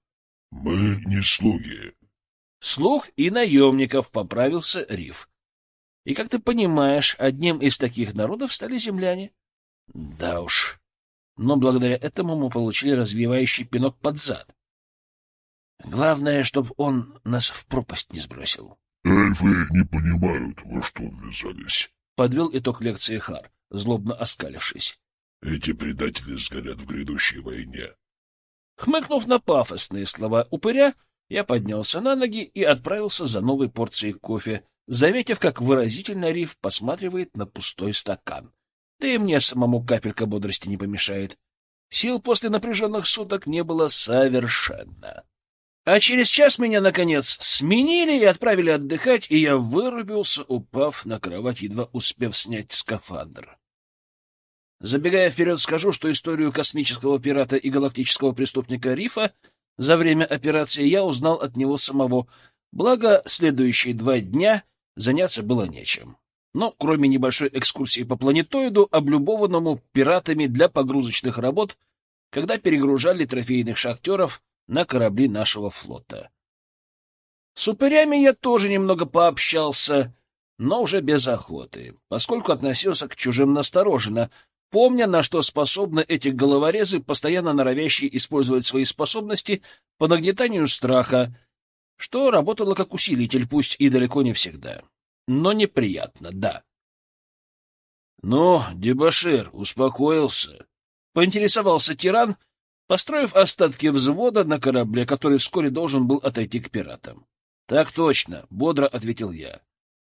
Мы не слуги. — Слуг и наемников, — поправился Риф. — И, как ты понимаешь, одним из таких народов стали земляне. — Да уж. Но благодаря этому мы получили развивающий пинок под зад. Главное, чтобы он нас в пропасть не сбросил. — Эльфы не понимают, во что ввязались. — подвел итог лекции Хар, злобно оскалившись. — Эти предатели сгорят в грядущей войне. Хмыкнув на пафосные слова упыря, я поднялся на ноги и отправился за новой порцией кофе, заметив, как выразительно Риф посматривает на пустой стакан. Да и мне самому капелька бодрости не помешает. Сил после напряженных суток не было совершенно. А через час меня, наконец, сменили и отправили отдыхать, и я вырубился, упав на кровать, едва успев снять скафандр. Забегая вперед, скажу, что историю космического пирата и галактического преступника Рифа за время операции я узнал от него самого, благо следующие два дня заняться было нечем. Но кроме небольшой экскурсии по планетоиду, облюбованному пиратами для погрузочных работ, когда перегружали трофейных шахтеров на корабли нашего флота. С упырями я тоже немного пообщался, но уже без охоты, поскольку относился к чужим настороженно, помня, на что способны эти головорезы, постоянно норовящие использовать свои способности по нагнетанию страха, что работало как усилитель, пусть и далеко не всегда но неприятно, да. — Ну, дебошир, успокоился, — поинтересовался тиран, построив остатки взвода на корабле, который вскоре должен был отойти к пиратам. — Так точно, — бодро ответил я.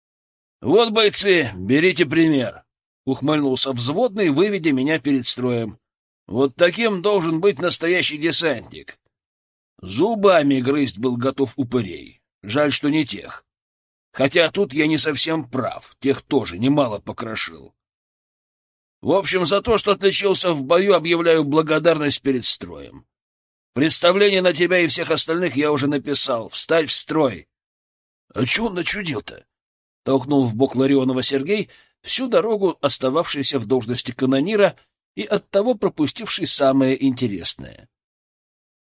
— Вот, бойцы, берите пример, — ухмыльнулся взводный, выведя меня перед строем. — Вот таким должен быть настоящий десантник. Зубами грызть был готов упырей. Жаль, что не тех. Хотя тут я не совсем прав, тех тоже немало покрошил. В общем, за то, что отличился в бою, объявляю благодарность перед строем. Представление на тебя и всех остальных я уже написал. Встать в строй. — А чего он начудил-то? — толкнул в бок Ларионова Сергей, всю дорогу остававшийся в должности канонира и оттого пропустивший самое интересное.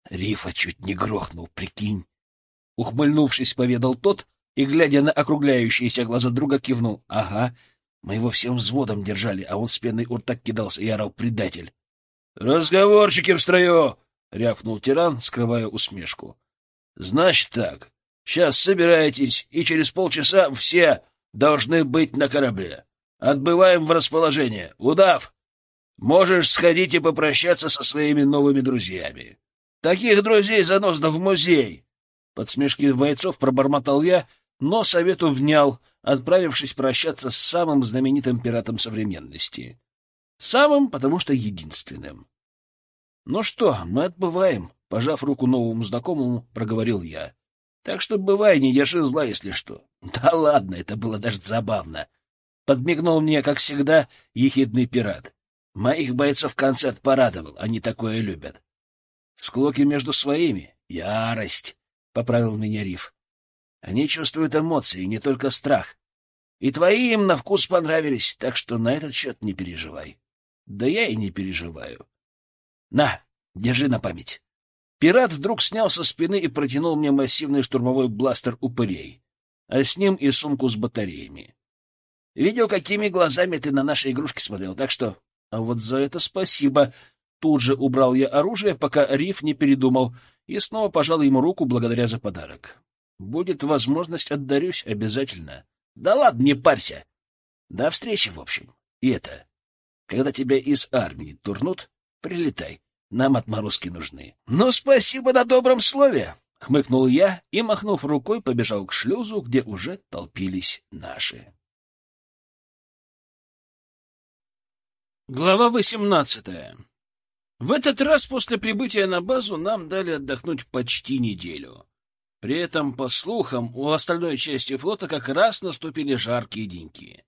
Рифа чуть не грохнул, прикинь. Ухмыльнувшись, поведал тот, и, глядя на округляющиеся глаза друга, кивнул. — Ага, мы его всем взводом держали, а он с пеной у так кидался и орал «предатель». — Разговорчики в строю! — рявкнул тиран, скрывая усмешку. — Значит так, сейчас собирайтесь, и через полчаса все должны быть на корабле. Отбываем в расположение. Удав, можешь сходить и попрощаться со своими новыми друзьями. Таких друзей заносно в музей. Под смешки бойцов пробормотал я — но совету внял, отправившись прощаться с самым знаменитым пиратом современности. Самым, потому что единственным. — Ну что, мы отбываем, — пожав руку новому знакомому, проговорил я. — Так что бывай, не держи зла, если что. — Да ладно, это было даже забавно. Подмигнул мне, как всегда, ехидный пират. Моих бойцов концерт порадовал, они такое любят. — Склоки между своими — ярость, — поправил меня Риф. Они чувствуют эмоции, не только страх. И твои им на вкус понравились, так что на этот счет не переживай. Да я и не переживаю. На, держи на память. Пират вдруг снял со спины и протянул мне массивный штурмовой бластер упырей, а с ним и сумку с батареями. Видел, какими глазами ты на наши игрушки смотрел, так что... А вот за это спасибо. Тут же убрал я оружие, пока Риф не передумал, и снова пожал ему руку благодаря за подарок. Будет возможность, отдарюсь обязательно. Да ладно, не парься. До встречи, в общем. И это, когда тебя из армии турнут, прилетай. Нам отморозки нужны. Ну, спасибо на добром слове, — хмыкнул я и, махнув рукой, побежал к шлюзу, где уже толпились наши. Глава восемнадцатая. В этот раз после прибытия на базу нам дали отдохнуть почти неделю. При этом, по слухам, у остальной части флота как раз наступили жаркие деньки.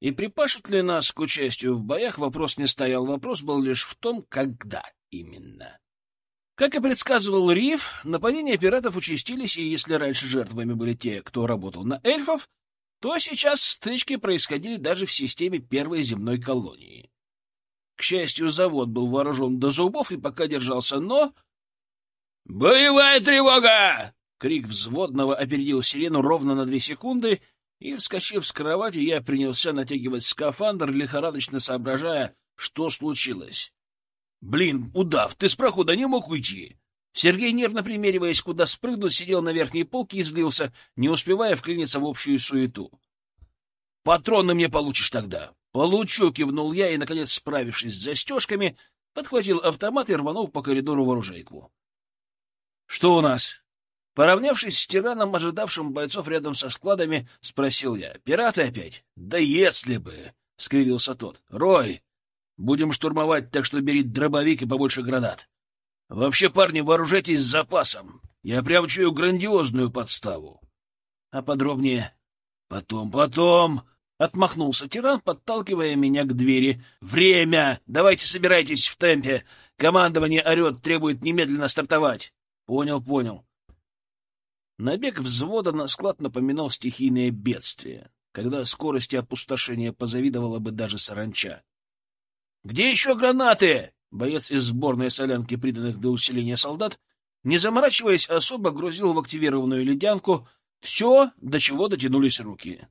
И припашут ли нас к участию в боях, вопрос не стоял. Вопрос был лишь в том, когда именно. Как и предсказывал Риф, нападения пиратов участились, и если раньше жертвами были те, кто работал на эльфов, то сейчас стычки происходили даже в системе первой земной колонии. К счастью, завод был вооружен до зубов и пока держался, но... «Боевая тревога!» Крик взводного опередил сирену ровно на две секунды, и, вскочив с кровати, я принялся натягивать скафандр, лихорадочно соображая, что случилось. «Блин, удав, ты с прохода не мог уйти!» Сергей, нервно примериваясь, куда спрыгнуть, сидел на верхней полке и злился, не успевая вклиниться в общую суету. «Патроны мне получишь тогда!» «Получу!» — кивнул я и, наконец, справившись с застежками, подхватил автомат и рванул по коридору в оружейку. «Что у нас?» Поравнявшись с тираном, ожидавшим бойцов рядом со складами, спросил я. «Пираты опять?» «Да если бы!» — скривился тот. «Рой, будем штурмовать, так что бери дробовик и побольше гранат. Вообще, парни, вооружайтесь с запасом. Я прям чую грандиозную подставу. А подробнее? Потом, потом. Отмахнулся тиран, подталкивая меня к двери. Время! Давайте собирайтесь в темпе. Командование орет, требует немедленно стартовать. Понял, понял. Набег взвода на склад напоминал стихийное бедствие, когда скорости опустошения позавидовала бы даже саранча. — Где еще гранаты? Боец из сборной солянки, приданных для усиления солдат, не заморачиваясь особо, грузил в активированную ледянку все, до чего дотянулись руки.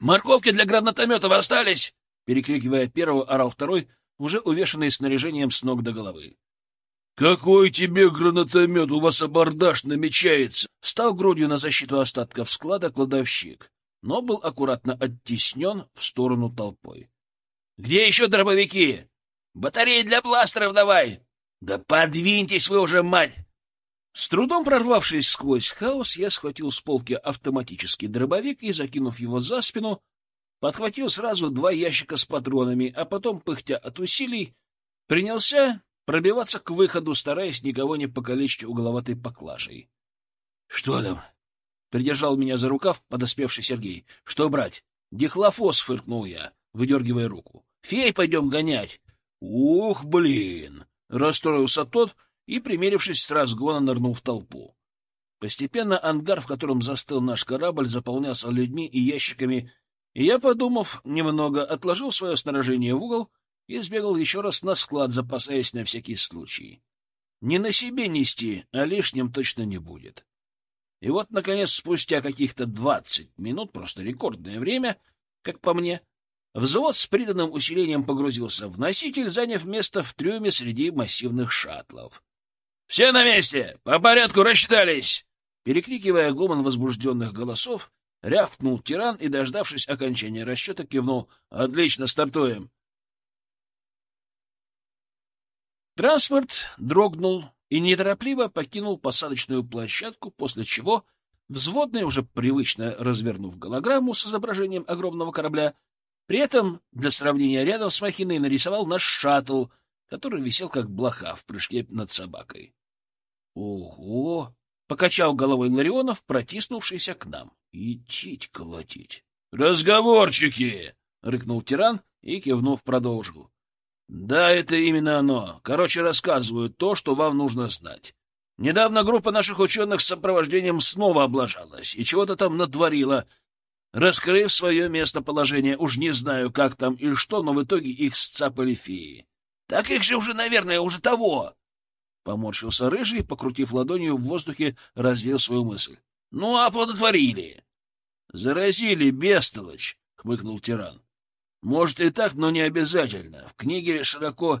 «Морковки для гранатометов остались!» Перекрикивая первого, орал второй, уже увешанный снаряжением с ног до головы. «Какой тебе гранатомет? У вас абордаж намечается!» Встал грудью на защиту остатков склада кладовщик, но был аккуратно оттеснен в сторону толпой. «Где еще дробовики?» Батареи для бластеров давай! Да подвиньтесь вы уже, мать! С трудом прорвавшись сквозь хаос, я схватил с полки автоматический дробовик и, закинув его за спину, подхватил сразу два ящика с патронами, а потом, пыхтя от усилий, принялся пробиваться к выходу, стараясь никого не покалечить угловатой поклажей. — Что там? — придержал меня за рукав подоспевший Сергей. — Что брать? — Дихлофос, — фыркнул я, выдергивая руку. — Фей пойдем гонять. «Ух, блин!» — расстроился тот и, примерившись с разгона, нырнул в толпу. Постепенно ангар, в котором застыл наш корабль, заполнялся людьми и ящиками, и я, подумав немного, отложил свое снаряжение в угол и сбегал еще раз на склад, запасаясь на всякий случай. Не на себе нести, а лишним точно не будет. И вот, наконец, спустя каких-то двадцать минут, просто рекордное время, как по мне, Взвод с приданным усилением погрузился в носитель, заняв место в трюме среди массивных шаттлов. — Все на месте! По порядку рассчитались! Перекрикивая гомон возбужденных голосов, рявкнул тиран и, дождавшись окончания расчета, кивнул. — Отлично, стартуем! Транспорт дрогнул и неторопливо покинул посадочную площадку, после чего взводный, уже привычно развернув голограмму с изображением огромного корабля, при этом, для сравнения, рядом с махиной нарисовал наш шаттл, который висел как блоха в прыжке над собакой. «Ого!» — покачал головой Ларионов, протиснувшийся к нам. «Идтить колотить!» «Разговорчики!» — рыкнул тиран и, кивнув, продолжил. «Да, это именно оно. Короче, рассказываю то, что вам нужно знать. Недавно группа наших ученых с сопровождением снова облажалась и чего-то там натворила, раскрыв свое местоположение. Уж не знаю, как там и что, но в итоге их сцапали феи. — Так их же уже, наверное, уже того! Поморщился рыжий, покрутив ладонью в воздухе, развеял свою мысль. — Ну, оплодотворили! — Заразили, бестолочь! — хмыкнул тиран. — Может и так, но не обязательно. В книге широко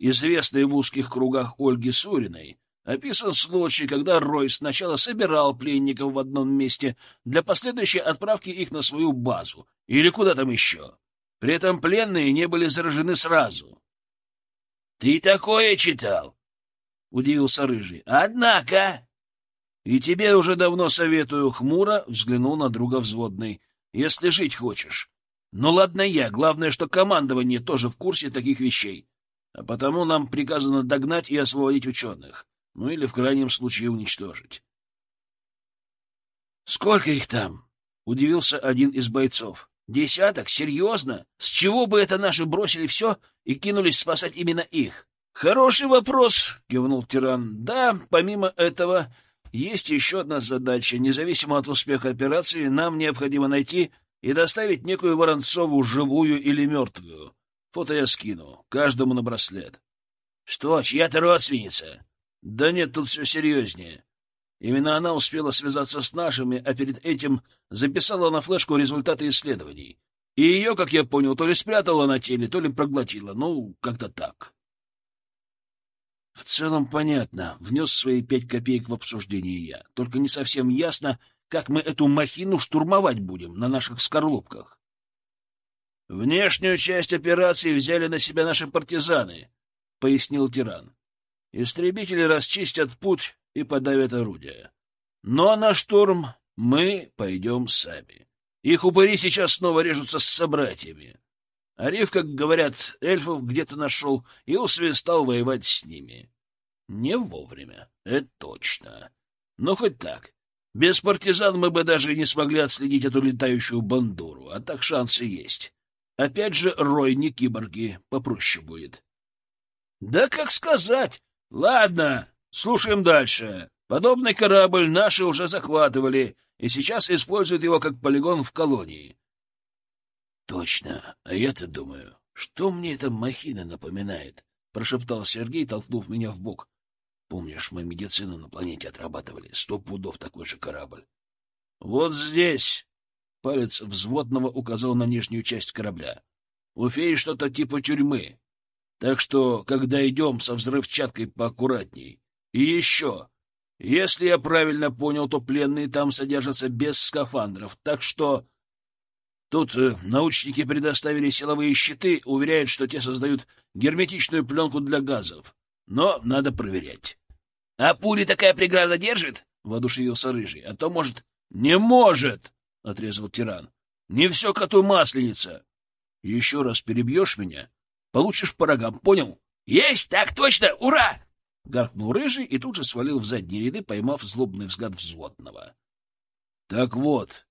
известной в узких кругах Ольги Суриной Описан случай, когда Рой сначала собирал пленников в одном месте для последующей отправки их на свою базу или куда там еще. При этом пленные не были заражены сразу. — Ты такое читал? — удивился Рыжий. — Однако... — И тебе уже давно советую, хмуро взглянул на друга взводный, если жить хочешь. Ну ладно я, главное, что командование тоже в курсе таких вещей, а потому нам приказано догнать и освободить ученых ну или в крайнем случае уничтожить. — Сколько их там? — удивился один из бойцов. — Десяток? Серьезно? С чего бы это наши бросили все и кинулись спасать именно их? — Хороший вопрос, — кивнул тиран. — Да, помимо этого, есть еще одна задача. Независимо от успеха операции, нам необходимо найти и доставить некую Воронцову живую или мертвую. Фото я скину, каждому на браслет. — Что, чья-то родственница? — Да нет, тут все серьезнее. Именно она успела связаться с нашими, а перед этим записала на флешку результаты исследований. И ее, как я понял, то ли спрятала на теле, то ли проглотила. Ну, как-то так. В целом понятно. Внес свои пять копеек в обсуждение я. Только не совсем ясно, как мы эту махину штурмовать будем на наших скорлупках. Внешнюю часть операции взяли на себя наши партизаны, — пояснил тиран. Истребители расчистят путь и подавят орудия. Но на штурм мы пойдем сами. Их упыри сейчас снова режутся с собратьями. Ариф, как говорят, эльфов где-то нашел и усвистал воевать с ними. Не вовремя, это точно. Но хоть так. Без партизан мы бы даже не смогли отследить эту летающую бандуру, а так шансы есть. Опять же, рой не киборги, попроще будет. Да как сказать? Ладно, слушаем дальше. Подобный корабль наши уже захватывали, и сейчас используют его как полигон в колонии. Точно, а я-то думаю, что мне эта махина напоминает, прошептал Сергей, толкнув меня в бок. Помнишь, мы медицину на планете отрабатывали, сто пудов такой же корабль. Вот здесь, палец взводного указал на нижнюю часть корабля. У феи что-то типа тюрьмы. Так что, когда идем со взрывчаткой поаккуратней. И еще, если я правильно понял, то пленные там содержатся без скафандров, так что... Тут э, научники предоставили силовые щиты, уверяют, что те создают герметичную пленку для газов. Но надо проверять. — А пули такая преграда держит? — воодушевился Рыжий. — А то, может... — Не может! — отрезал тиран. — Не все коту масленица. Еще раз перебьешь меня, получишь по рогам, понял? — Есть, так точно! Ура! — гаркнул Рыжий и тут же свалил в задние ряды, поймав злобный взгляд взводного. — Так вот,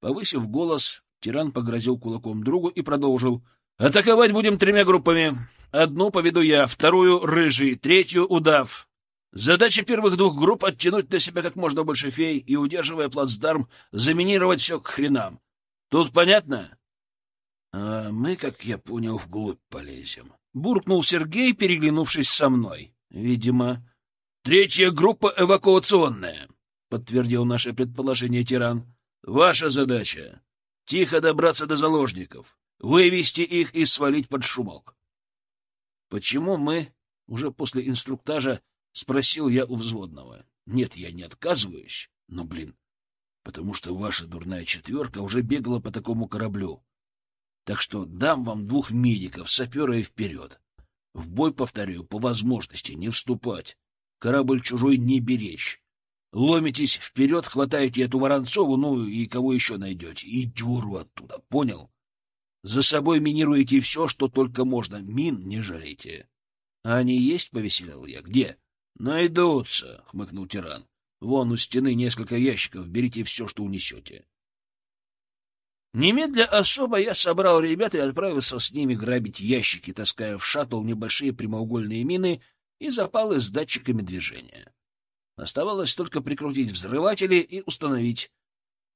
повысив голос, тиран погрозил кулаком другу и продолжил. — Атаковать будем тремя группами. Одну поведу я, вторую — Рыжий, третью — Удав. Задача первых двух групп — оттянуть на себя как можно больше фей и, удерживая плацдарм, заминировать все к хренам. Тут понятно? А мы, как я понял, вглубь полезем. Буркнул Сергей, переглянувшись со мной. Видимо, третья группа эвакуационная, подтвердил наше предположение тиран. Ваша задача — тихо добраться до заложников, вывести их и свалить под шумок. Почему мы, уже после инструктажа, спросил я у взводного. Нет, я не отказываюсь, но, блин, потому что ваша дурная четверка уже бегала по такому кораблю. Так что дам вам двух медиков, сапера и вперед. В бой, повторяю, по возможности не вступать. Корабль чужой не беречь. Ломитесь вперед, хватаете эту Воронцову, ну и кого еще найдете, и дюру оттуда, понял? За собой минируете все, что только можно, мин не жалейте. А они есть, повеселял я, где? Найдутся, хмыкнул тиран. Вон у стены несколько ящиков, берите все, что унесете. Немедля особо я собрал ребят и отправился с ними грабить ящики, таская в шаттл небольшие прямоугольные мины и запалы с датчиками движения. Оставалось только прикрутить взрыватели и установить.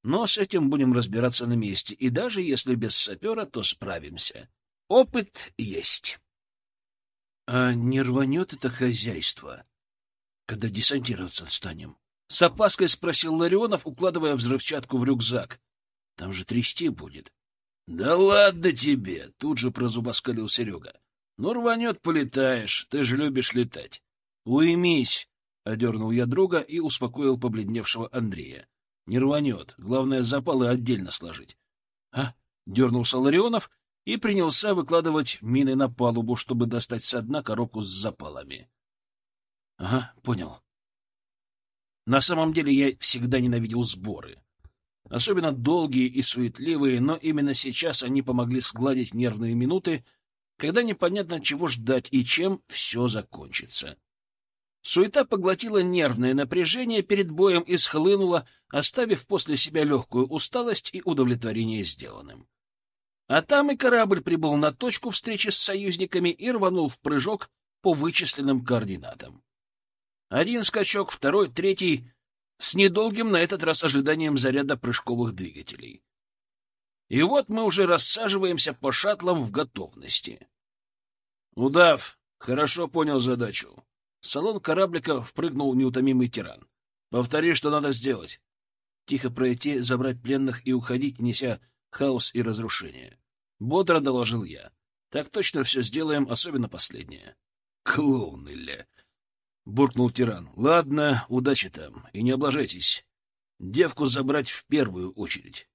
Но с этим будем разбираться на месте, и даже если без сапера, то справимся. Опыт есть. А не рванет это хозяйство, когда десантироваться станем? С опаской спросил Ларионов, укладывая взрывчатку в рюкзак. Там же трясти будет. — Да ладно тебе! — тут же прозубоскалил Серега. — Ну, рванет, полетаешь. Ты же любишь летать. — Уймись! — одернул я друга и успокоил побледневшего Андрея. — Не рванет. Главное, запалы отдельно сложить. — А? — дернулся Ларионов и принялся выкладывать мины на палубу, чтобы достать со дна коробку с запалами. — Ага, понял. На самом деле я всегда ненавидел сборы особенно долгие и суетливые, но именно сейчас они помогли сгладить нервные минуты, когда непонятно чего ждать и чем все закончится. Суета поглотила нервное напряжение перед боем и схлынула, оставив после себя легкую усталость и удовлетворение сделанным. А там и корабль прибыл на точку встречи с союзниками и рванул в прыжок по вычисленным координатам. Один скачок, второй, третий, с недолгим на этот раз ожиданием заряда прыжковых двигателей. И вот мы уже рассаживаемся по шаттлам в готовности. Удав хорошо понял задачу. В салон кораблика впрыгнул неутомимый тиран. Повтори, что надо сделать. Тихо пройти, забрать пленных и уходить, неся хаос и разрушение. Бодро доложил я. Так точно все сделаем, особенно последнее. Клоуны ля! Буркнул тиран. Ладно, удачи там, и не облажайтесь. Девку забрать в первую очередь.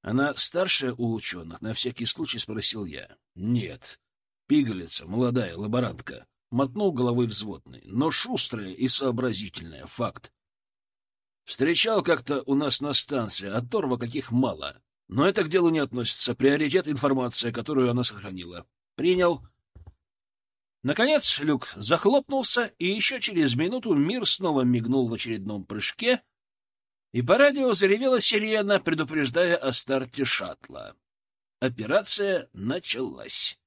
Она старшая у ученых, на всякий случай спросил я. Нет. Пигалица, молодая лаборантка. Мотнул головой взводный, но шустрая и сообразительная, факт. Встречал как-то у нас на станции, оторва каких мало. Но это к делу не относится. Приоритет — информация, которую она сохранила. Принял. Наконец люк захлопнулся, и еще через минуту мир снова мигнул в очередном прыжке, и по радио заревела сирена, предупреждая о старте шаттла. Операция началась.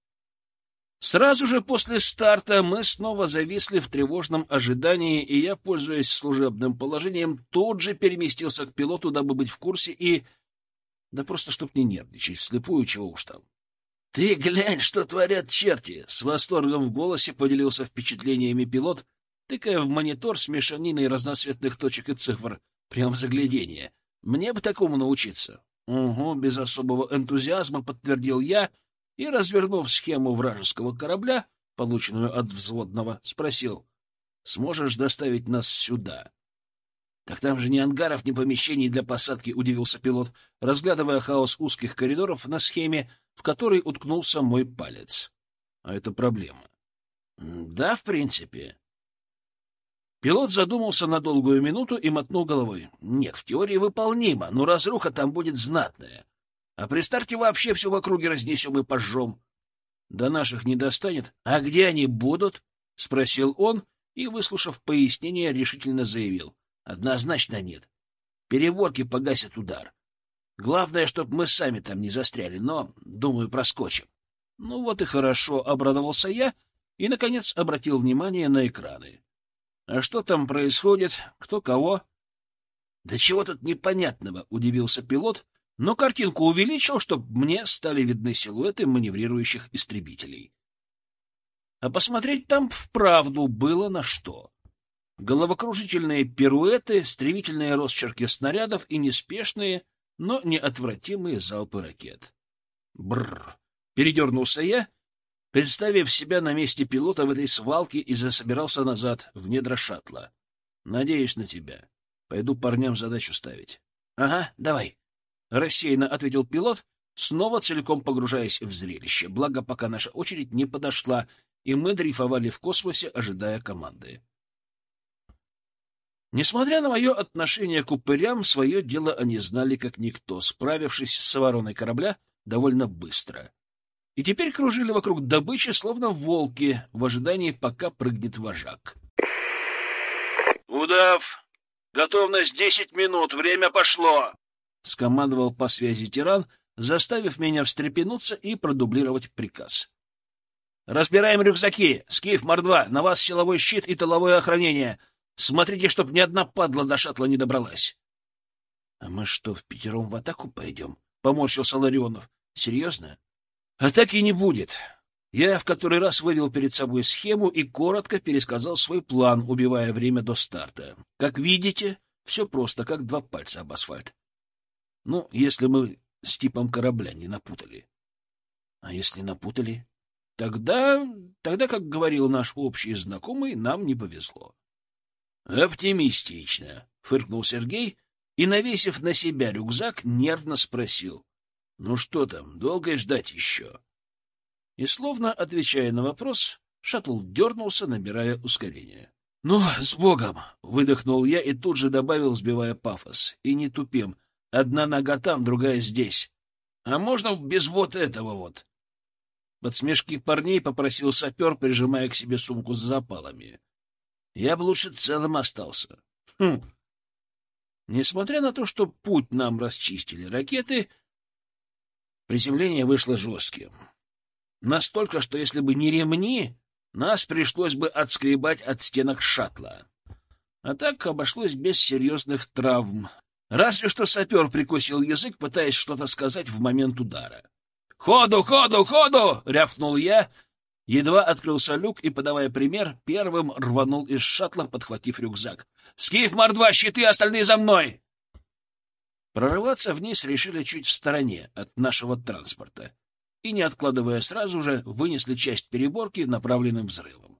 Сразу же после старта мы снова зависли в тревожном ожидании, и я, пользуясь служебным положением, тут же переместился к пилоту, дабы быть в курсе и да просто чтоб не нервничать, вслепую чего уж там. — Ты глянь, что творят черти! — с восторгом в голосе поделился впечатлениями пилот, тыкая в монитор с мешаниной разноцветных точек и цифр. Прям заглядение. Мне бы такому научиться. — Угу, без особого энтузиазма подтвердил я и, развернув схему вражеского корабля, полученную от взводного, спросил. — Сможешь доставить нас сюда? Так там же ни ангаров, ни помещений для посадки, удивился пилот, разглядывая хаос узких коридоров на схеме, в которой уткнулся мой палец. А это проблема. Да, в принципе. Пилот задумался на долгую минуту и мотнул головой. Нет, в теории выполнимо, но разруха там будет знатная. А при старте вообще все в округе разнесем и пожжем. До наших не достанет. А где они будут? — спросил он и, выслушав пояснение, решительно заявил. Однозначно нет. Переборки погасят удар. Главное, чтобы мы сами там не застряли, но, думаю, проскочим. Ну вот и хорошо, — обрадовался я и, наконец, обратил внимание на экраны. А что там происходит? Кто кого? — Да чего тут непонятного, — удивился пилот, но картинку увеличил, чтобы мне стали видны силуэты маневрирующих истребителей. А посмотреть там вправду было на что головокружительные пируэты, стремительные росчерки снарядов и неспешные, но неотвратимые залпы ракет. Бррр! Передернулся я, представив себя на месте пилота в этой свалке и засобирался назад, в недра шаттла. Надеюсь на тебя. Пойду парням задачу ставить. — Ага, давай. Рассеянно ответил пилот, снова целиком погружаясь в зрелище, благо пока наша очередь не подошла, и мы дрейфовали в космосе, ожидая команды. Несмотря на мое отношение к упырям, свое дело они знали как никто, справившись с вороной корабля довольно быстро. И теперь кружили вокруг добычи, словно волки, в ожидании, пока прыгнет вожак. «Удав! Готовность десять минут, время пошло!» — скомандовал по связи тиран, заставив меня встрепенуться и продублировать приказ. «Разбираем рюкзаки! Скиф, Мордва, на вас силовой щит и тыловое охранение! Смотрите, чтоб ни одна падла до шаттла не добралась. — А мы что, в пятером в атаку пойдем? — поморщился Ларионов. — Серьезно? — А так и не будет. Я в который раз вывел перед собой схему и коротко пересказал свой план, убивая время до старта. Как видите, все просто, как два пальца об асфальт. Ну, если мы с типом корабля не напутали. А если напутали? Тогда, тогда, как говорил наш общий знакомый, нам не повезло. «Оптимистично», — фыркнул Сергей и, навесив на себя рюкзак, нервно спросил. «Ну что там, долго ждать еще?» И, словно отвечая на вопрос, шаттл дернулся, набирая ускорение. «Ну, с Богом!» — выдохнул я и тут же добавил, сбивая пафос. «И не тупим. Одна нога там, другая здесь. А можно без вот этого вот?» Под смешки парней попросил сапер, прижимая к себе сумку с запалами. Я бы лучше целым остался. Хм. Несмотря на то, что путь нам расчистили ракеты, приземление вышло жестким. Настолько, что если бы не ремни, нас пришлось бы отскребать от стенок шаттла. А так обошлось без серьезных травм. Разве что сапер прикусил язык, пытаясь что-то сказать в момент удара. «Ходу, ходу, ходу!» — рявкнул я. Едва открылся люк и, подавая пример, первым рванул из шаттла, подхватив рюкзак. «Скиф, мордва, щиты, остальные за мной!» Прорываться вниз решили чуть в стороне от нашего транспорта и, не откладывая сразу же, вынесли часть переборки направленным взрывом.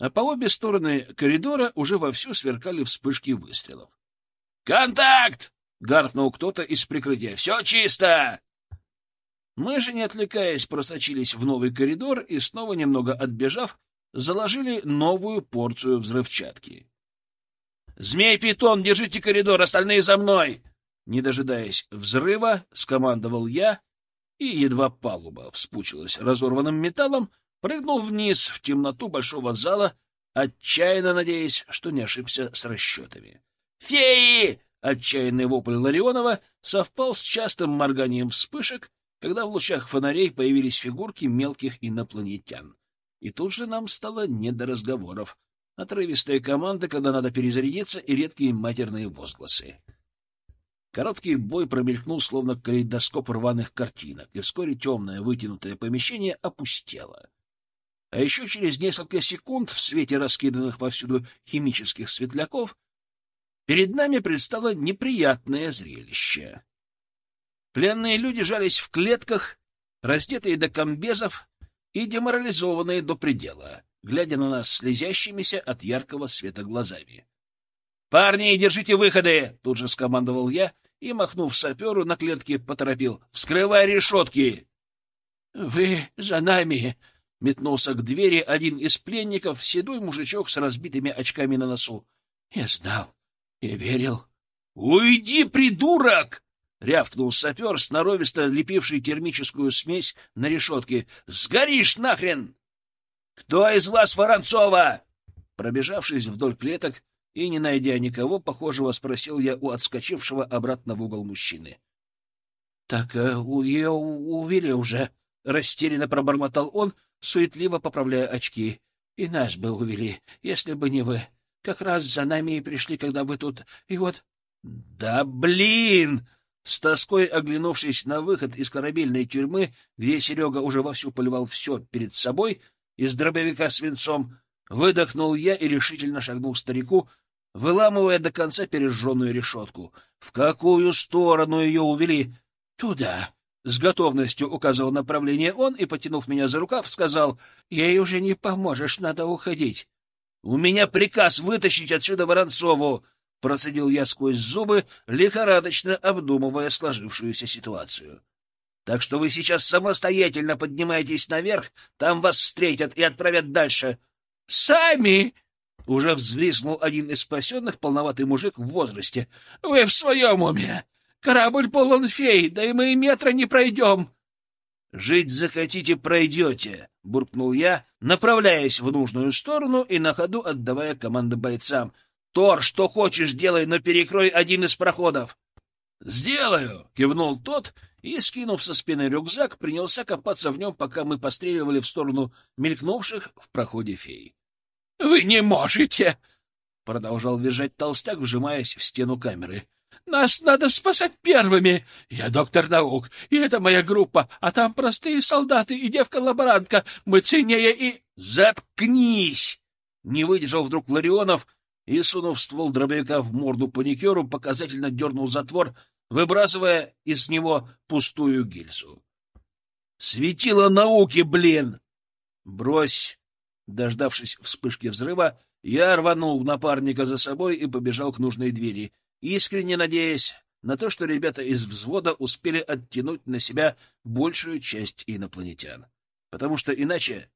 А по обе стороны коридора уже вовсю сверкали вспышки выстрелов. «Контакт!» — гаркнул кто-то из прикрытия. «Все чисто!» Мы же, не отвлекаясь, просочились в новый коридор и, снова немного отбежав, заложили новую порцию взрывчатки. «Змей-питон, держите коридор, остальные за мной!» Не дожидаясь взрыва, скомандовал я, и едва палуба вспучилась разорванным металлом, прыгнул вниз в темноту большого зала, отчаянно надеясь, что не ошибся с расчетами. «Феи!» — отчаянный вопль Ларионова совпал с частым морганием вспышек, когда в лучах фонарей появились фигурки мелких инопланетян. И тут же нам стало не до разговоров. Отрывистая команда, когда надо перезарядиться, и редкие матерные возгласы. Короткий бой промелькнул, словно калейдоскоп рваных картинок, и вскоре темное вытянутое помещение опустело. А еще через несколько секунд в свете раскиданных повсюду химических светляков перед нами предстало неприятное зрелище. Пленные люди жались в клетках, раздетые до комбезов и деморализованные до предела, глядя на нас слезящимися от яркого света глазами. — Парни, держите выходы! — тут же скомандовал я и, махнув саперу на клетке, поторопил. — Вскрывай решетки! — Вы за нами! — метнулся к двери один из пленников, седой мужичок с разбитыми очками на носу. — Я знал и верил. — Уйди, придурок! — рявкнул сапер, сноровисто лепивший термическую смесь на решетке. — Сгоришь нахрен! — Кто из вас Воронцова? Пробежавшись вдоль клеток и не найдя никого похожего, спросил я у отскочившего обратно в угол мужчины. — Так э, ее увели уже, — растерянно пробормотал он, суетливо поправляя очки. — И нас бы увели, если бы не вы. Как раз за нами и пришли, когда вы тут... И вот... — Да блин! С тоской оглянувшись на выход из корабельной тюрьмы, где Серега уже вовсю поливал все перед собой, из дробовика свинцом, выдохнул я и решительно шагнул старику, выламывая до конца пережженную решетку. В какую сторону ее увели? Туда. С готовностью указывал направление он и, потянув меня за рукав, сказал, «Ей уже не поможешь, надо уходить». «У меня приказ вытащить отсюда Воронцову!» — процедил я сквозь зубы, лихорадочно обдумывая сложившуюся ситуацию. «Так что вы сейчас самостоятельно поднимаетесь наверх, там вас встретят и отправят дальше». «Сами!» — уже взвиснул один из спасенных, полноватый мужик в возрасте. «Вы в своем уме? Корабль полон фей, да и мы метра не пройдем!» «Жить захотите — пройдете!» — буркнул я, направляясь в нужную сторону и на ходу отдавая команды бойцам — Тор, что хочешь, делай, но перекрой один из проходов. Сделаю, кивнул тот и, скинув со спины рюкзак, принялся копаться в нем, пока мы постреливали в сторону мелькнувших в проходе фей. Вы не можете, продолжал визжать толстяк, вжимаясь в стену камеры. Нас надо спасать первыми. Я доктор наук, и это моя группа, а там простые солдаты и девка-лаборантка. Мы ценнее и... Заткнись! Не выдержал вдруг Ларионов, и, сунув ствол дробовика в морду паникеру, показательно дернул затвор, выбрасывая из него пустую гильзу. «Светило науки, блин!» «Брось!» Дождавшись вспышки взрыва, я рванул напарника за собой и побежал к нужной двери, искренне надеясь на то, что ребята из взвода успели оттянуть на себя большую часть инопланетян. Потому что иначе...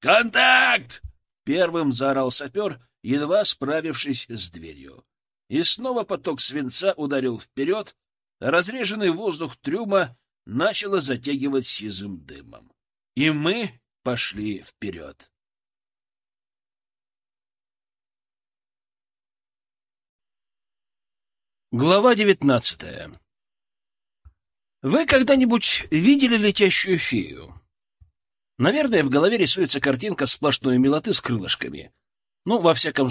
«Контакт!» — первым заорал сапер — едва справившись с дверью. И снова поток свинца ударил вперед, а разреженный воздух трюма начало затягивать сизым дымом. И мы пошли вперед. Глава девятнадцатая Вы когда-нибудь видели летящую фею? Наверное, в голове рисуется картинка сплошной милоты с крылышками — ну, во всяком случае,